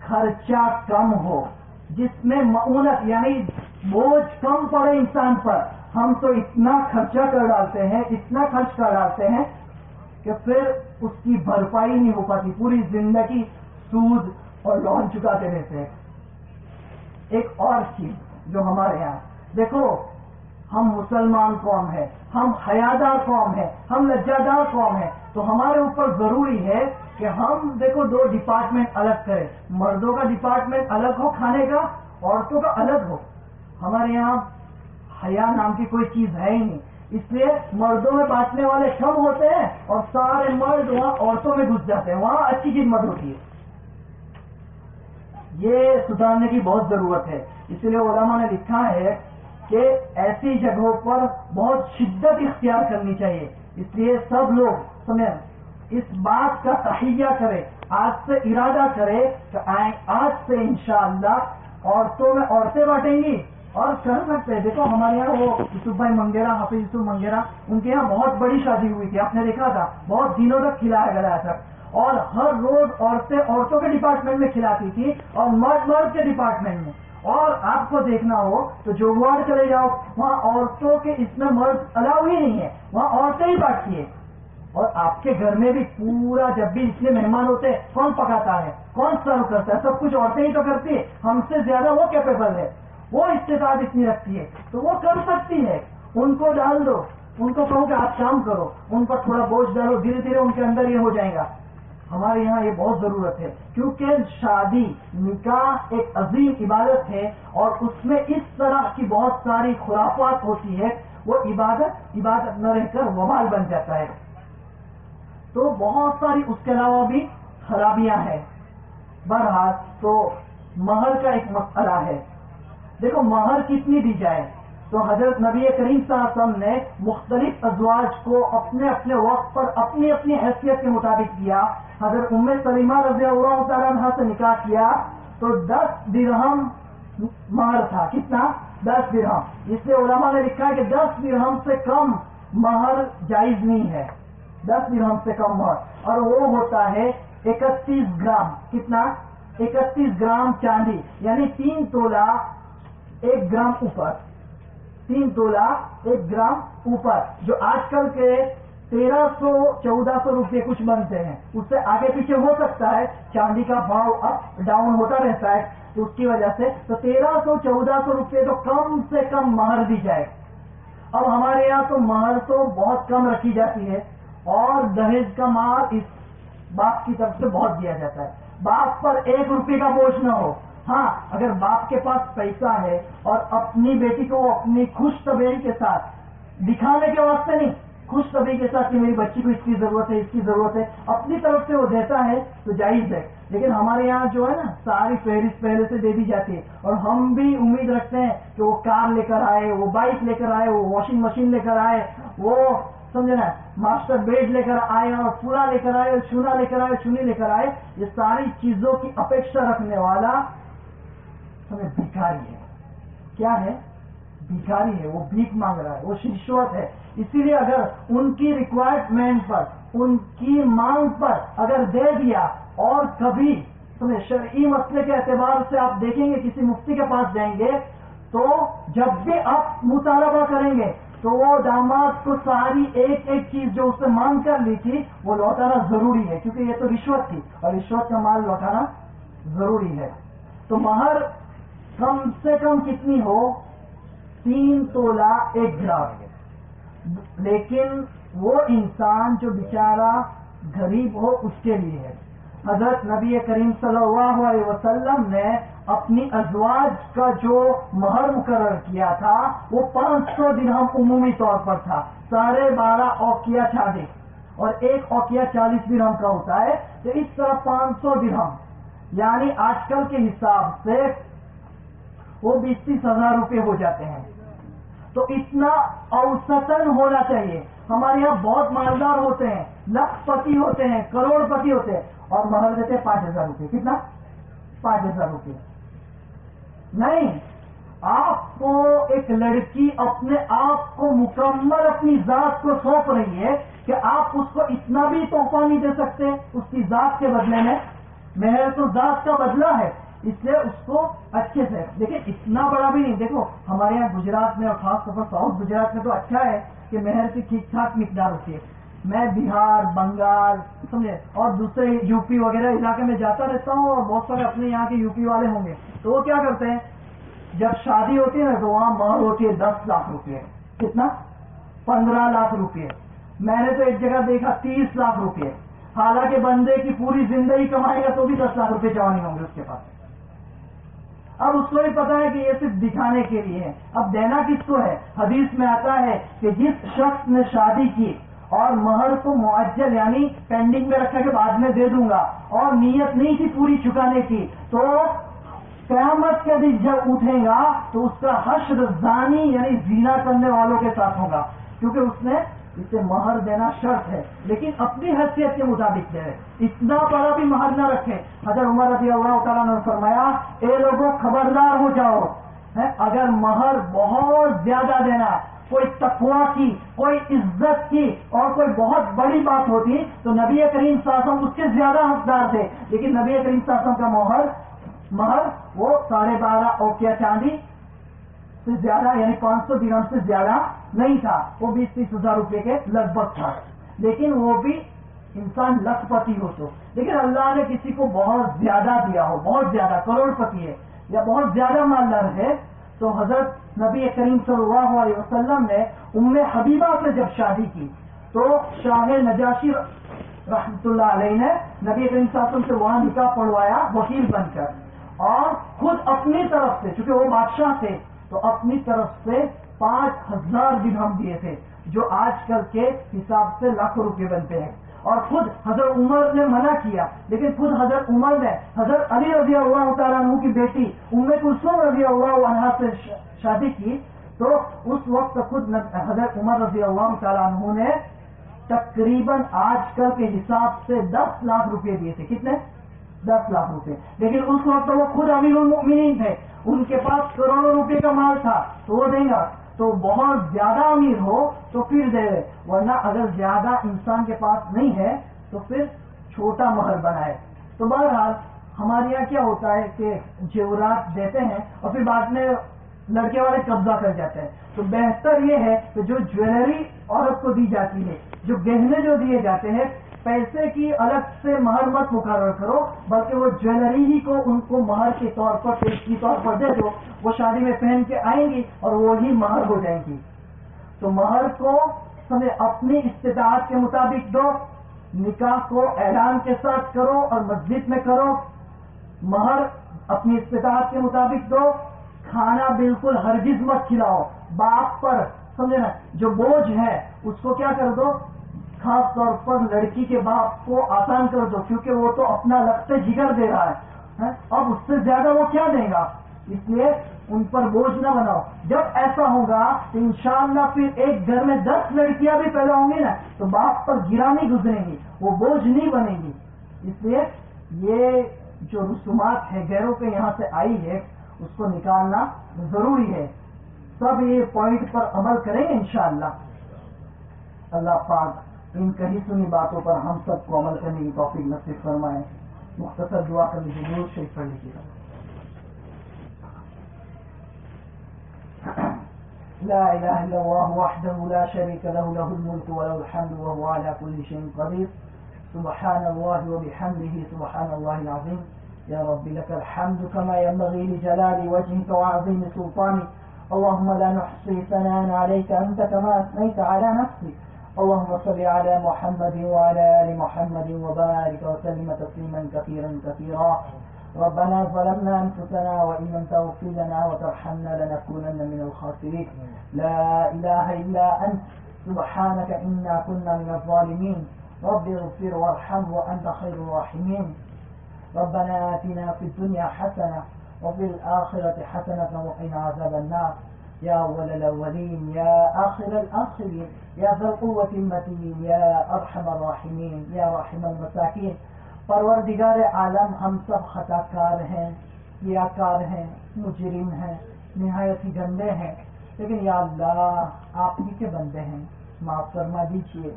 خرچہ کم ہو، جس میں معونت یعنی بوجھ کم پڑے انسان پر۔ ہم تو اتنا خرچہ کر ڈالتے ہیں، اتنا خرچ کر ڈالتے ہیں کہ پھر اس کی بھرپائی نہیں ہو پاتی، پوری زندگی سود اور لون چکاتے رہتے ہیں۔ ایک اور چیز جو ہمارے یہاں، دیکھو ہم مسلمان قوم ہے ہم حیادار قوم ہے ہم لجادار قوم ہے تو ہمارے اوپر ضروری ہے کہ ہم دیکھو دو ڈپارٹمنٹ الگ کریں۔ مردوں کا ڈپارٹمنٹ الگ ہو کھانے کا، عورتوں کا الگ ہو۔ ہمارے یہاں حیا نام کی کوئی چیز ہے ہی نہیں۔ اس لیے مردوں میں بانٹنے والے کم ہوتے ہیں اور سارے مرد وہاں عورتوں میں گھس جاتے ہیں۔ وہاں اچھی چیز مت ہوتی ہے۔ یہ سدھارنے کی بہت ضرورت ہے۔ اس لیے علماء نے لکھا ہے کہ ایسی جگہوں پر بہت شدت اختیار کرنی چاہیے۔ اس لیے سب لوگ سمجھ اس بات کا تہیا کرے آج سے ارادہ کرے کہ آج سے انشاءاللہ عورتوں میں عورتیں بانٹیں گی۔ اور کر سکتے ہیں۔ دیکھو ہمارے یہاں وہ یوسف بھائی منگیرا حافظ یوسف منگیرا ان کے یہاں بہت بڑی شادی ہوئی تھی۔ آپ نے دیکھا تھا، بہت دنوں تک کھلایا گیا تھا۔ اور ہر روز عورتیں عورتوں کے ڈپارٹمنٹ میں کھلاتی تھی اور مرد مرد کے ڈپارٹمنٹ میں۔ اور آپ کو دیکھنا ہو تو جو وارڈ چلے جاؤ، وہاں عورتوں کے اس میں مرد الاؤ ہی نہیں ہے، وہاں عورتیں ہی بانٹتی ہے اور آپ کے گھر میں بھی پورا جب بھی اس میں مہمان ہوتے ہیں، کون پکاتا ہے؟ کون سرو کرتا ہے؟ سب کچھ عورتیں ہی تو کرتی ہے ہم سے زیادہ وہ کیپیبل ہے؟ وہ استطاعت اتنی رکھتی ہے۔ تو وہ کر سکتی ہے۔ ان کو ڈال دو۔ ان کو کہو کہ آپ کام کرو۔ ان پر تھوڑا بوجھ ڈالو، دھیرے دھیرے ان کے اندر یہ ہو جائے گا۔ ہمارے یہاں یہ بہت ضرورت ہے۔ کیونکہ شادی، نکاح ایک عظیم عبادت ہے اور اس میں اس طرح کی بہت ساری خرافات ہوتی ہے وہ عبادت عبادت نہ رہ کر وبال بن جاتا ہے۔ تو بہت ساری اس کے علاوہ بھی خرابیاں ہیں۔ بہرحال تو مہر کا ایک مسئلہ ہے۔ دیکھو، مہر کتنی دی جائے۔ تو حضرت نبی کریم صلی اللہ علیہ وسلم نے مختلف ازواج کو اپنے اپنے وقت پر اپنی اپنی حیثیت کے مطابق کیا۔ حضرت ام سلیمہ رضی اللہ تعالیٰ عنہ سے نکاح کیا۔ تو دس درہم مہر تھا۔ کتنا؟ دس درہم۔ اس لیے علماء نے لکھا کہ دس درہم سے کم مہر جائز نہیں ہے۔ دس درہم سے کم مہر۔ اور وہ ہوتا ہے اکتیس گرام۔ کتنا؟ اکتیس گرام چاندی۔ یعنی تین تولہ ایک گرام اوپر۔ تین تولہ ایک گرام اوپر، جو آج کل کے تیرہ سو، چودہ سو روپئے کچھ بنتے ہیں۔ اس سے آگے پیچھے ہو سکتا ہے، چاندی کا بھاؤ اپ ڈاؤن ہوتا رہتا ہے۔ تو اس کی وجہ سے تو تیرہ سو، چودہ سو روپئے تو کم سے کم مہر دی جائے۔ اب ہمارے یہاں تو مہر تو بہت کم رکھی جاتی ہے۔ اور دہیج کا مال اس باپ کی طرف سے بہت دیا جاتا ہے۔ باپ پر ایک روپے کا بوجھ نہ ہو۔ ہاں اگر باپ کے پاس پیسہ ہے اور اپنی بیٹی کو اپنی خوش طبیعی کے ساتھ دکھانے کے واسطے نہیں خوش طبیعی کے ساتھ کہ میری بچی کو اس کی ضرورت ہے، اس کی ضرورت ہے، اپنی طرف سے وہ دیتا ہے تو جائز ہے۔ لیکن ہمارے یہاں جو ہے نا، ساری فہرست پہلے سے دے دی جاتی ہے۔ اور ہم بھی امید رکھتے ہیں کہ وہ کار لے کر آئے، وہ بائک لے کر آئے، وہ واشنگ مشین لے کر آئے، وہ سمجھے نا ماسٹر بیڈ لے کر آئے اور پورا لے کر آئے، چونا لے کر آئے چنی لے کر آئے، یہ ساری چیزوں کی اپیکشا رکھنے والا سمجھ بھکاری ہے۔ کیا ہے؟ بھکاری ہے، وہ بھیک مانگ رہا ہے، وہ رشوت ہے۔ اسی لیے اگر ان کی ریکوائرمنٹ پر، ان کی مانگ پر اگر دے دیا اور کبھی سمجھ شرعی مسئلے کے اعتبار سے آپ دیکھیں گے، کسی مفتی کے پاس جائیں گے، تو جب بھی آپ مطالبہ کریں گے، تو وہ داماد کو ساری ایک ایک چیز جو اس سے مانگ کر لی تھی، وہ لوٹانا ضروری ہے، کیونکہ یہ تو رشوت تھی اور رشوت کا مال لوٹانا ضروری ہے۔ تو مہر کم سے کم کتنی ہو؟ تین تولہ ایک گرام۔ لیکن وہ انسان جو بیچارہ غریب ہو، اس کے لیے ہے۔ حضرت نبی کریم صلی اللہ علیہ وسلم نے اپنی ازواج کا جو مہر مقرر کیا تھا، وہ پانچ سو دن ہم عمومی طور پر تھا۔ ساڑھے بارہ اوکیا چھاڑے اور ایک اوکیا چالیس درہم کا ہوتا ہے، تو اس طرح پانچ سو درہم۔ یعنی آج کل کے حساب سے وہ بیس تیس ہزار روپے ہو جاتے ہیں۔ تو اتنا اوسطن ہونا چاہیے۔ ہمارے یہاں بہت مالدار ہوتے ہیں لکھ پتی ہوتے ہیں کروڑ پتی ہوتے ہیں۔ اور مہر دیتے ہیں پانچ ہزار روپے۔ کتنا؟ پانچ ہزار روپے۔ نہیں، آپ کو ایک لڑکی اپنے آپ کو مکمل اپنی ذات کو سونپ رہی ہے کہ آپ اس کو اتنا بھی تحفہ نہیں دے سکتے۔ اس کی ذات کے بدلے میں مہر تو ذات کا بدلہ ہے۔ اس لیے اس کو اچھے سے دیکھیں، اتنا بڑا بھی نہیں، دیکھو، ہمارے یہاں گجرات میں اور خاص طور پر ساؤتھ گجرات میں تو اچھا ہے کہ مہر کی ٹھیک ٹھاک مقدار ہوتی ہے۔ میں بہار، بنگال، سمجھے؟ اور دوسرے یو پی وغیرہ علاقے میں جاتا رہتا ہوں اور بہت سارے اپنے یہاں کے یو پی والے ہوں گے۔ تو وہ کیا کرتے ہیں؟ جب شادی ہوتی ہے نا، تو وہاں مہر ہوتی ہے، دس لاکھ روپے۔ کتنا؟ پندرہ لاکھ روپے۔ میں نے تو ایک جگہ دیکھا، تیس لاکھ روپے۔ حالانکہ بندے کی پوری زندگی کمائے گا تو بھی دس لاکھ روپے جمع نہیں ہوں گے اس کے پاس۔ اب اس کو بھی پتا ہے کہ یہ صرف دکھانے کے لیے ہے۔ اب دینا کس کو ہے؟ حدیث میں آتا ہے کہ جس شخص نے شادی کی اور مہر کو معجل یعنی پینڈنگ میں رکھا کے بعد میں دے دوں گا اور نیت نہیں تھی پوری چکانے کی، تو قیامت کے دن جب اٹھے گا تو اس کا حشر زانی یعنی زینا کرنے والوں کے ساتھ ہوگا۔ کیونکہ اس نے اسے مہر دینا شرط ہے، لیکن اپنی حیثیت کے مطابق دے۔ اتنا بڑا بھی مہر نہ رکھے۔ حضرت عمر رضی اللہ تعالیٰ نے فرمایا، اے لوگوں، خبردار ہو جاؤ۔ اگر مہر بہت زیادہ دینا، کوئی تقوا کی، کوئی عزت کی، اور کوئی بہت بڑی بات ہوتی، تو نبی کریم ساسم اس کے زیادہ حقدار تھے۔ لیکن نبی کریم ساسم کا مہر مہر وہ ساڑھے بارہ اوکیا چاندی؟ سے زیادہ یعنی پانچ سو درم سے زیادہ نہیں تھا۔ وہ بیس تیس ہزار روپے کے لگ بھگ تھا۔ لیکن وہ بھی انسان لکھ پتی ہو تو۔ لیکن اللہ نے کسی کو بہت زیادہ دیا ہو، بہت زیادہ کروڑ پتی ہے۔ یا بہت زیادہ مالدار ہے، تو حضرت نبی کریم صلی اللہ علیہ وسلم نے ام حبیبہ سے جب شادی کی، تو شاہ نجاشی رحمت اللہ علیہ نے نبی کریم صاحب سے وہاں نکاح پڑھوایا، وکیل بن کر۔ اور خود اپنی طرف سے، چونکہ وہ بادشاہ تھے تو اپنی طرف سے پانچ ہزار دن ہم دیے تھے، جو آج کل کے حساب سے لاکھوں روپے بنتے ہیں۔ اور خود حضرت عمر نے منع کیا، لیکن خود حضرت عمر نے حضرت علی رضی اللہ تعالیٰ عنہ کی بیٹی ام کلثوم رضی اللہ عنہ سے شادی کی۔ تو اس وقت خود حضرت عمر رضی اللہ تعالیٰ عنہ نے تقریباً آج کل کے حساب سے دس لاکھ روپے دیے تھے۔ کتنے؟ دس لاکھ روپے۔ لیکن اس وقت وہ خود امیر المؤمنین تھے۔ ان کے پاس کروڑوں روپے کا مال تھا، تو وہ دیں گا تو بہت زیادہ امیر ہو تو پھر دے ورنہ اگر زیادہ انسان کے پاس نہیں ہے تو پھر چھوٹا مہر بنائے۔ تو بہرحال ہمارے یہاں کیا ہوتا ہے کہ جیورات دیتے ہیں اور پھر بعد میں لڑکے والے قبضہ کر جاتے ہیں۔ تو بہتر یہ ہے کہ جو جویلری عورت کو دی جاتی ہے، جو گہنے جو دیے جاتے ہیں پیسے کی الگ سے مہر مت مقرر کرو، بلکہ وہ جویلری ہی کو ان کو مہر کے طور پر پیش کی طور پر دے دو، وہ شادی میں پہن کے آئیں گی اور وہی مہر ہو جائیں گی۔ تو مہر کو سمے اپنی استطاعت کے مطابق دو، نکاح کو اعلان کے ساتھ کرو اور مسجد میں کرو۔ مہر اپنی استطاعت کے مطابق دو، کھانا بالکل ہرگز مت کھلاؤ۔ باپ پر، سمجھے نا، جو بوجھ ہے، اس کو کیا کر دو؟ خاص طور پر لڑکی کے باپ کو آسان کر دو، کیونکہ وہ تو اپنا لگتے جگر دے رہا ہے ہاں؟ اب اس سے زیادہ وہ کیا دے گا؟ اس لیے ان پر بوجھ نہ بناؤ۔ جب ایسا ہوگا تو انشاءاللہ پھر ایک گھر میں دس لڑکیاں بھی پیدا ہوں گی نا، تو باپ پر گرا نہیں گزریں گی، وہ بوجھ نہیں بنے گی۔ اس لیے یہ جو رسومات ہے گیروں کے یہاں سے آئی ہے، اس کو نکالنا ضروری ہے۔ سب یہ پوائنٹ پر عمل کریں گے انشاءاللہ۔ اللہ پاک ان کہیں سنی باتوں پر ہم سب کو عمل کرنے کی توفیق نصیب فرمائے۔ مختصر دعا کر لیجیے نور شریف پڑھ لیجیے لا إله إلا الله وحده لا شريك له له الملك وله الحمد وهو على كل شيء قدير سبحان الله وبحمده سبحان الله العظيم يا رب لك الحمد كما ينبغي لجلال وجهك وعظيم سلطانك اللهم لا نحصي ثناء عليك أنت كما أثنيت على نفسك اللهم صل على محمد وعلى آل محمد وبارك وسلم تسليما كثيرا كثيرا. ربنا ظلمنا أنفسنا وإن لم تغفر لنا وترحمنا لنكونن من الخاسرين. لا إله إلا أنت. سبحانك إنا كنا من الظالمين. رب اغفر وارحم وأنت خير الراحمين. ربنا آتنا في الدنيا حسنة وفي الآخرة حسنة وقنا عذاب النار. يا أول الأولين، يا آخر الآخرين، يا ذا القوة المتين، يا أرحم الراحمين، يا راحم المساكين. پروردگار عالم ہم سب خطا کار ہیں کیا کار ہیں، مجرم ہیں، نہایت ہی گندے ہیں. لیکن یا اللہ، آپ ہی کے بندے ہیں. معاف فرما دیجیے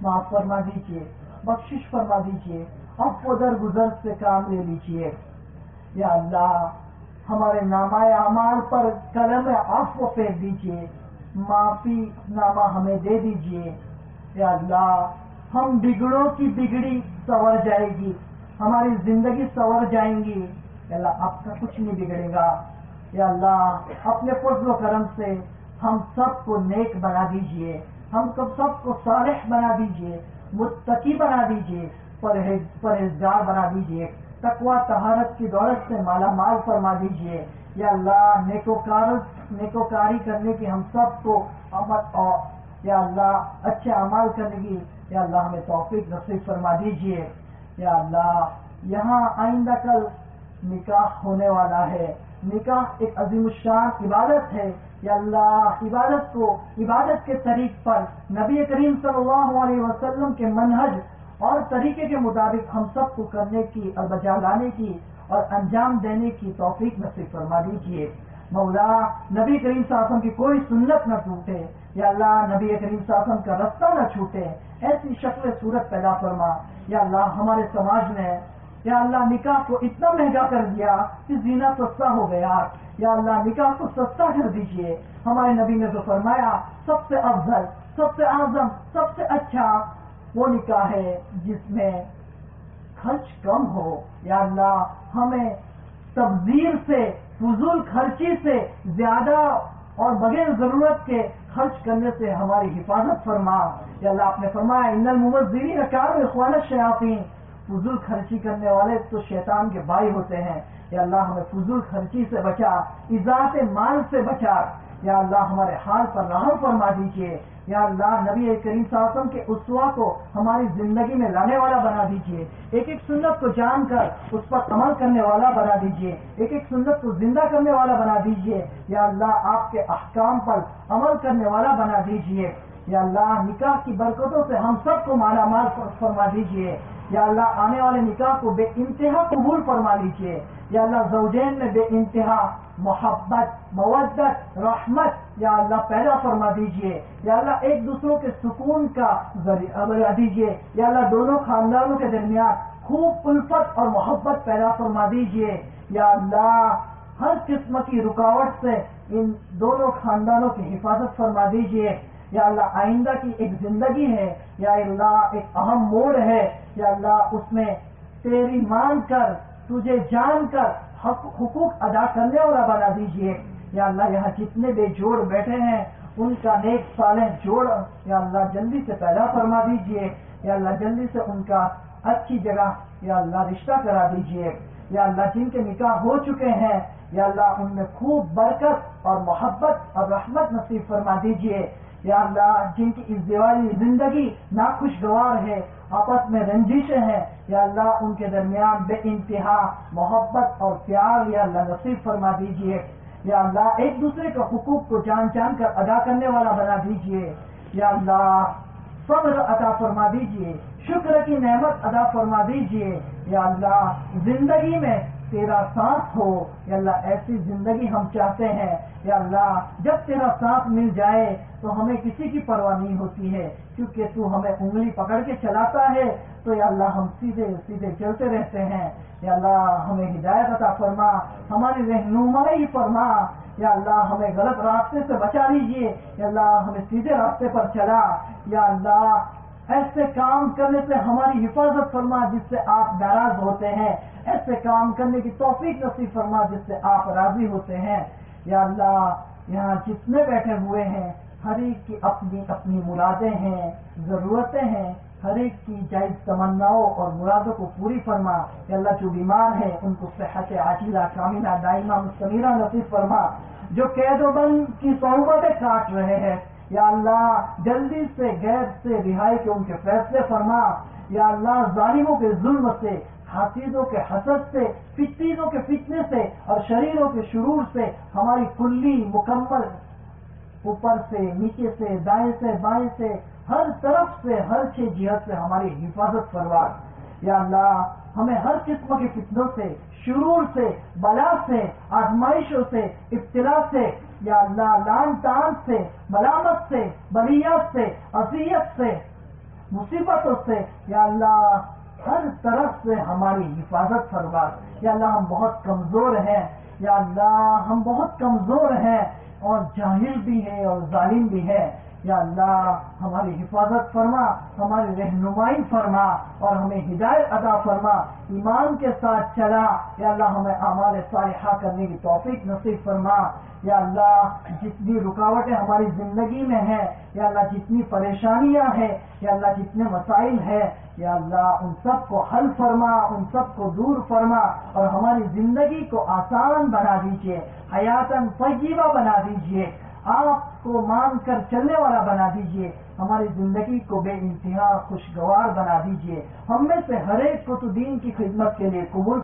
معاف فرما دیجیے بخشش فرما دیجیے اب گزر سے کام لے لیجیے یا اللہ ہمارے نامہ اعمال پر قلم آف کو پھینک دیجیے معافی نامہ ہمیں دے دیجیے یا اللہ، ہم بگڑوں کی بگڑی سور جائے گی، ہماری زندگی سور جائیں گی۔ یا اللہ، آپ کا کچھ نہیں بگڑے گا۔ یا اللہ، اپنے فضل و کرم سے ہم سب کو نیک بنا دیجیے۔ ہم سب کو صالح بنا دیجیے، متقی بنا دیجیے، پرہیز پرہیزگار بنا دیجیے۔ تقوا تہارت کی دولت سے مالا مال فرما دیجیے۔ یا اللہ، نیکوکار نیکوکاری کرنے کی ہم سب کو عمل اور یا اللہ، اچھے اعمال کرنے کی یا اللہ، ہمیں توفیق نصیب فرما دیجیے۔ یا اللہ، یہاں آئندہ کل نکاح ہونے والا ہے۔ نکاح ایک عظیم الشان عبادت ہے۔ یا اللہ، عبادت کو عبادت کے طریق پر نبی کریم صلی اللہ علیہ وسلم کے منہج اور طریقے کے مطابق ہم سب کو کرنے کی اور بجا لانے کی اور انجام دینے کی توفیق نصیب فرما دیجیے مولا، نبی کریم صاحب کی کوئی سنت نہ ٹوٹے۔ یا اللہ، نبی کریم صاحب کا رستہ نہ چھوٹے۔ ایسی شکل صورت پیدا فرما۔ یا اللہ، ہمارے سماج میں یا اللہ، نکاح کو اتنا مہنگا کر دیا کہ زینا سستا ہو گیا۔ یا اللہ، نکاح کو سستا کر دیجیے۔ ہمارے نبی نے تو فرمایا، سب سے افضل، سب سے اعظم، سب سے اچھا وہ نکاح ہے جس میں خرچ کم ہو۔ یا اللہ، ہمیں تبدیل سے، فضول خرچی سے زیادہ اور بغیر ضرورت کے خرچ کرنے سے ہماری حفاظت فرما۔ یا اللہ، آپ نے فرمایا، ان المبذرین کار اخوان شیاطین فضول خرچی کرنے والے تو شیطان کے بھائی ہوتے ہیں۔ یا اللہ، ہمیں فضول خرچی سے بچا اضاعت مال سے بچا۔ یا اللہ، ہمارے حال پر رحم فرما دیجیے یا اللہ نبی کریم صاحب کے اسوا کو ہماری زندگی میں لانے والا بنا دیجیے ایک ایک سنت کو جان کر اس پر عمل کرنے والا بنا دیجیے ایک ایک سنت کو زندہ کرنے والا بنا دیجیے یا اللہ آپ کے احکام پر عمل کرنے والا بنا دیجیے یا اللہ نکاح کی برکتوں سے ہم سب کو مالا مال فرما دیجیے یا اللہ آنے والے نکاح کو بے انتہا قبول فرما لیجیے یا اللہ زوجین میں بے انتہا محبت، مودت، رحمت یا اللہ پیدا فرما دیجیے یا اللہ ایک دوسروں کے سکون کا ذریعہ بنا دیجیے یا اللہ دونوں خاندانوں کے درمیان خوب الفت اور محبت پیدا فرما دیجیے یا اللہ ہر قسم کی رکاوٹ سے ان دونوں خاندانوں کی حفاظت فرما دیجیے یا اللہ آئندہ کی ایک زندگی ہے، یا اللہ ایک اہم موڑ ہے، یا اللہ اس میں تیری مان کر، تجھے جان کر حق، حقوق ادا کرنے والا بنا دیجیے یا اللہ یہاں جتنے بے جوڑ بیٹھے ہیں، ان کا نیک صالح جوڑ یا اللہ جلدی سے پیدا فرما دیجیے یا اللہ جلدی سے ان کا اچھی جگہ یا اللہ رشتہ کرا دیجیے یا اللہ جن کے نکاح ہو چکے ہیں، یا اللہ ان میں خوب برکت اور محبت اور رحمت نصیب فرما دیجیے یا اللہ جن کی ازدواجی زندگی ناخوشگوار ہے، آپس میں رنجشیں ہیں یا اللہ، ان کے درمیان بے انتہا محبت اور پیار یا اللہ نصیب فرما دیجیے۔ یا اللہ، ایک دوسرے کے حقوق کو جان جان کر ادا کرنے والا بنا دیجیے۔ یا اللہ، صبر عطا فرما دیجیے۔ شکر کی نعمت ادا فرما دیجیے۔ یا اللہ، زندگی میں تیرا ساتھ ہو۔ یا اللہ، ایسی زندگی ہم چاہتے ہیں۔ یا اللہ، جب تیرا ساتھ مل جائے تو ہمیں کسی کی پرواہ نہیں ہوتی ہے۔ کیونکہ تو ہمیں انگلی پکڑ کے چلاتا ہے۔ تو یا اللہ، ہم سیدھے سیدھے چلتے رہتے ہیں۔ یا اللہ، ہمیں ہدایت عطا فرما۔ ہماری رہنمائی فرما۔ یا اللہ، ہمیں غلط راستے سے بچا لیجیے یا اللہ، ہمیں سیدھے راستے پر چلا۔ یا اللہ، ایسے کام کرنے سے ہماری حفاظت فرما جس سے آپ ناراض ہوتے ہیں۔ ایسے کام کرنے کی توفیق نصیب فرما جس سے آپ راضی ہوتے ہیں۔ یا اللہ، یہاں جتنے بیٹھے ہوئے ہیں، ہر ایک کی اپنی اپنی مرادیں ہیں، ضرورتیں ہیں۔ ہر ایک کی جائز تمناؤں اور مرادوں کو پوری فرما۔ یا اللہ، جو بیمار ہے ان کو صحت عاجلہ، کاملہ، دائمہ مستمرہ نصیب فرما۔ جو قید و بند کی صحبتیں کاٹ رہے ہیں۔ یا اللہ، جلدی سے، غیر سے رہائی کے ان کے فیصلے فرما۔ یا اللہ، ظالموں کے ظلم سے حاسدوں کے حسد سے فتیزوں کے فتنے سے اور شریروں کے شرور سے ہماری کلی مکمل، اوپر سے، نیچے سے، دائیں سے، بائیں سے، ہر طرف سے، ہر چھ جہت سے ہماری حفاظت فرما۔ یا اللہ، ہمیں ہر قسم کے فتنوں سے، شرور سے، بلا سے، آزمائشوں سے، ابتلا سے، یا اللہ، لان تان سے، ملامت سے بلیات سے، اذیت سے، مصیبتوں سے، یا اللہ ہر طرف سے ہماری حفاظت فرما۔ یا اللہ، ہم بہت کمزور ہیں۔ یا اللہ، ہم بہت کمزور ہیں۔ اور جاہل بھی ہے اور ظالم بھی ہے یا اللہ ہماری حفاظت فرما، ہماری رہنمائی فرما اور ہمیں ہدایت ادا فرما، ایمان کے ساتھ چلا۔ یا اللہ ہمیں اعمال صالحہ کرنے کی توفیق نصیب فرما۔ یا اللہ جتنی رکاوٹیں ہماری زندگی میں ہیں، یا اللہ جتنی پریشانیاں ہیں، یا اللہ جتنے مسائل ہیں، یا اللہ ان سب کو حل فرما، ان سب کو دور فرما اور ہماری زندگی کو آسان بنا دیجیے حیاتن طیبہ بنا دیجیے آپ کو مان کر چلنے والا بنا دیجیے۔ ہماری زندگی کو بے انتہا خوشگوار بنا دیجیے۔ ہم میں سے ہر ایک کو تو دین کی خدمت کے لیے قبول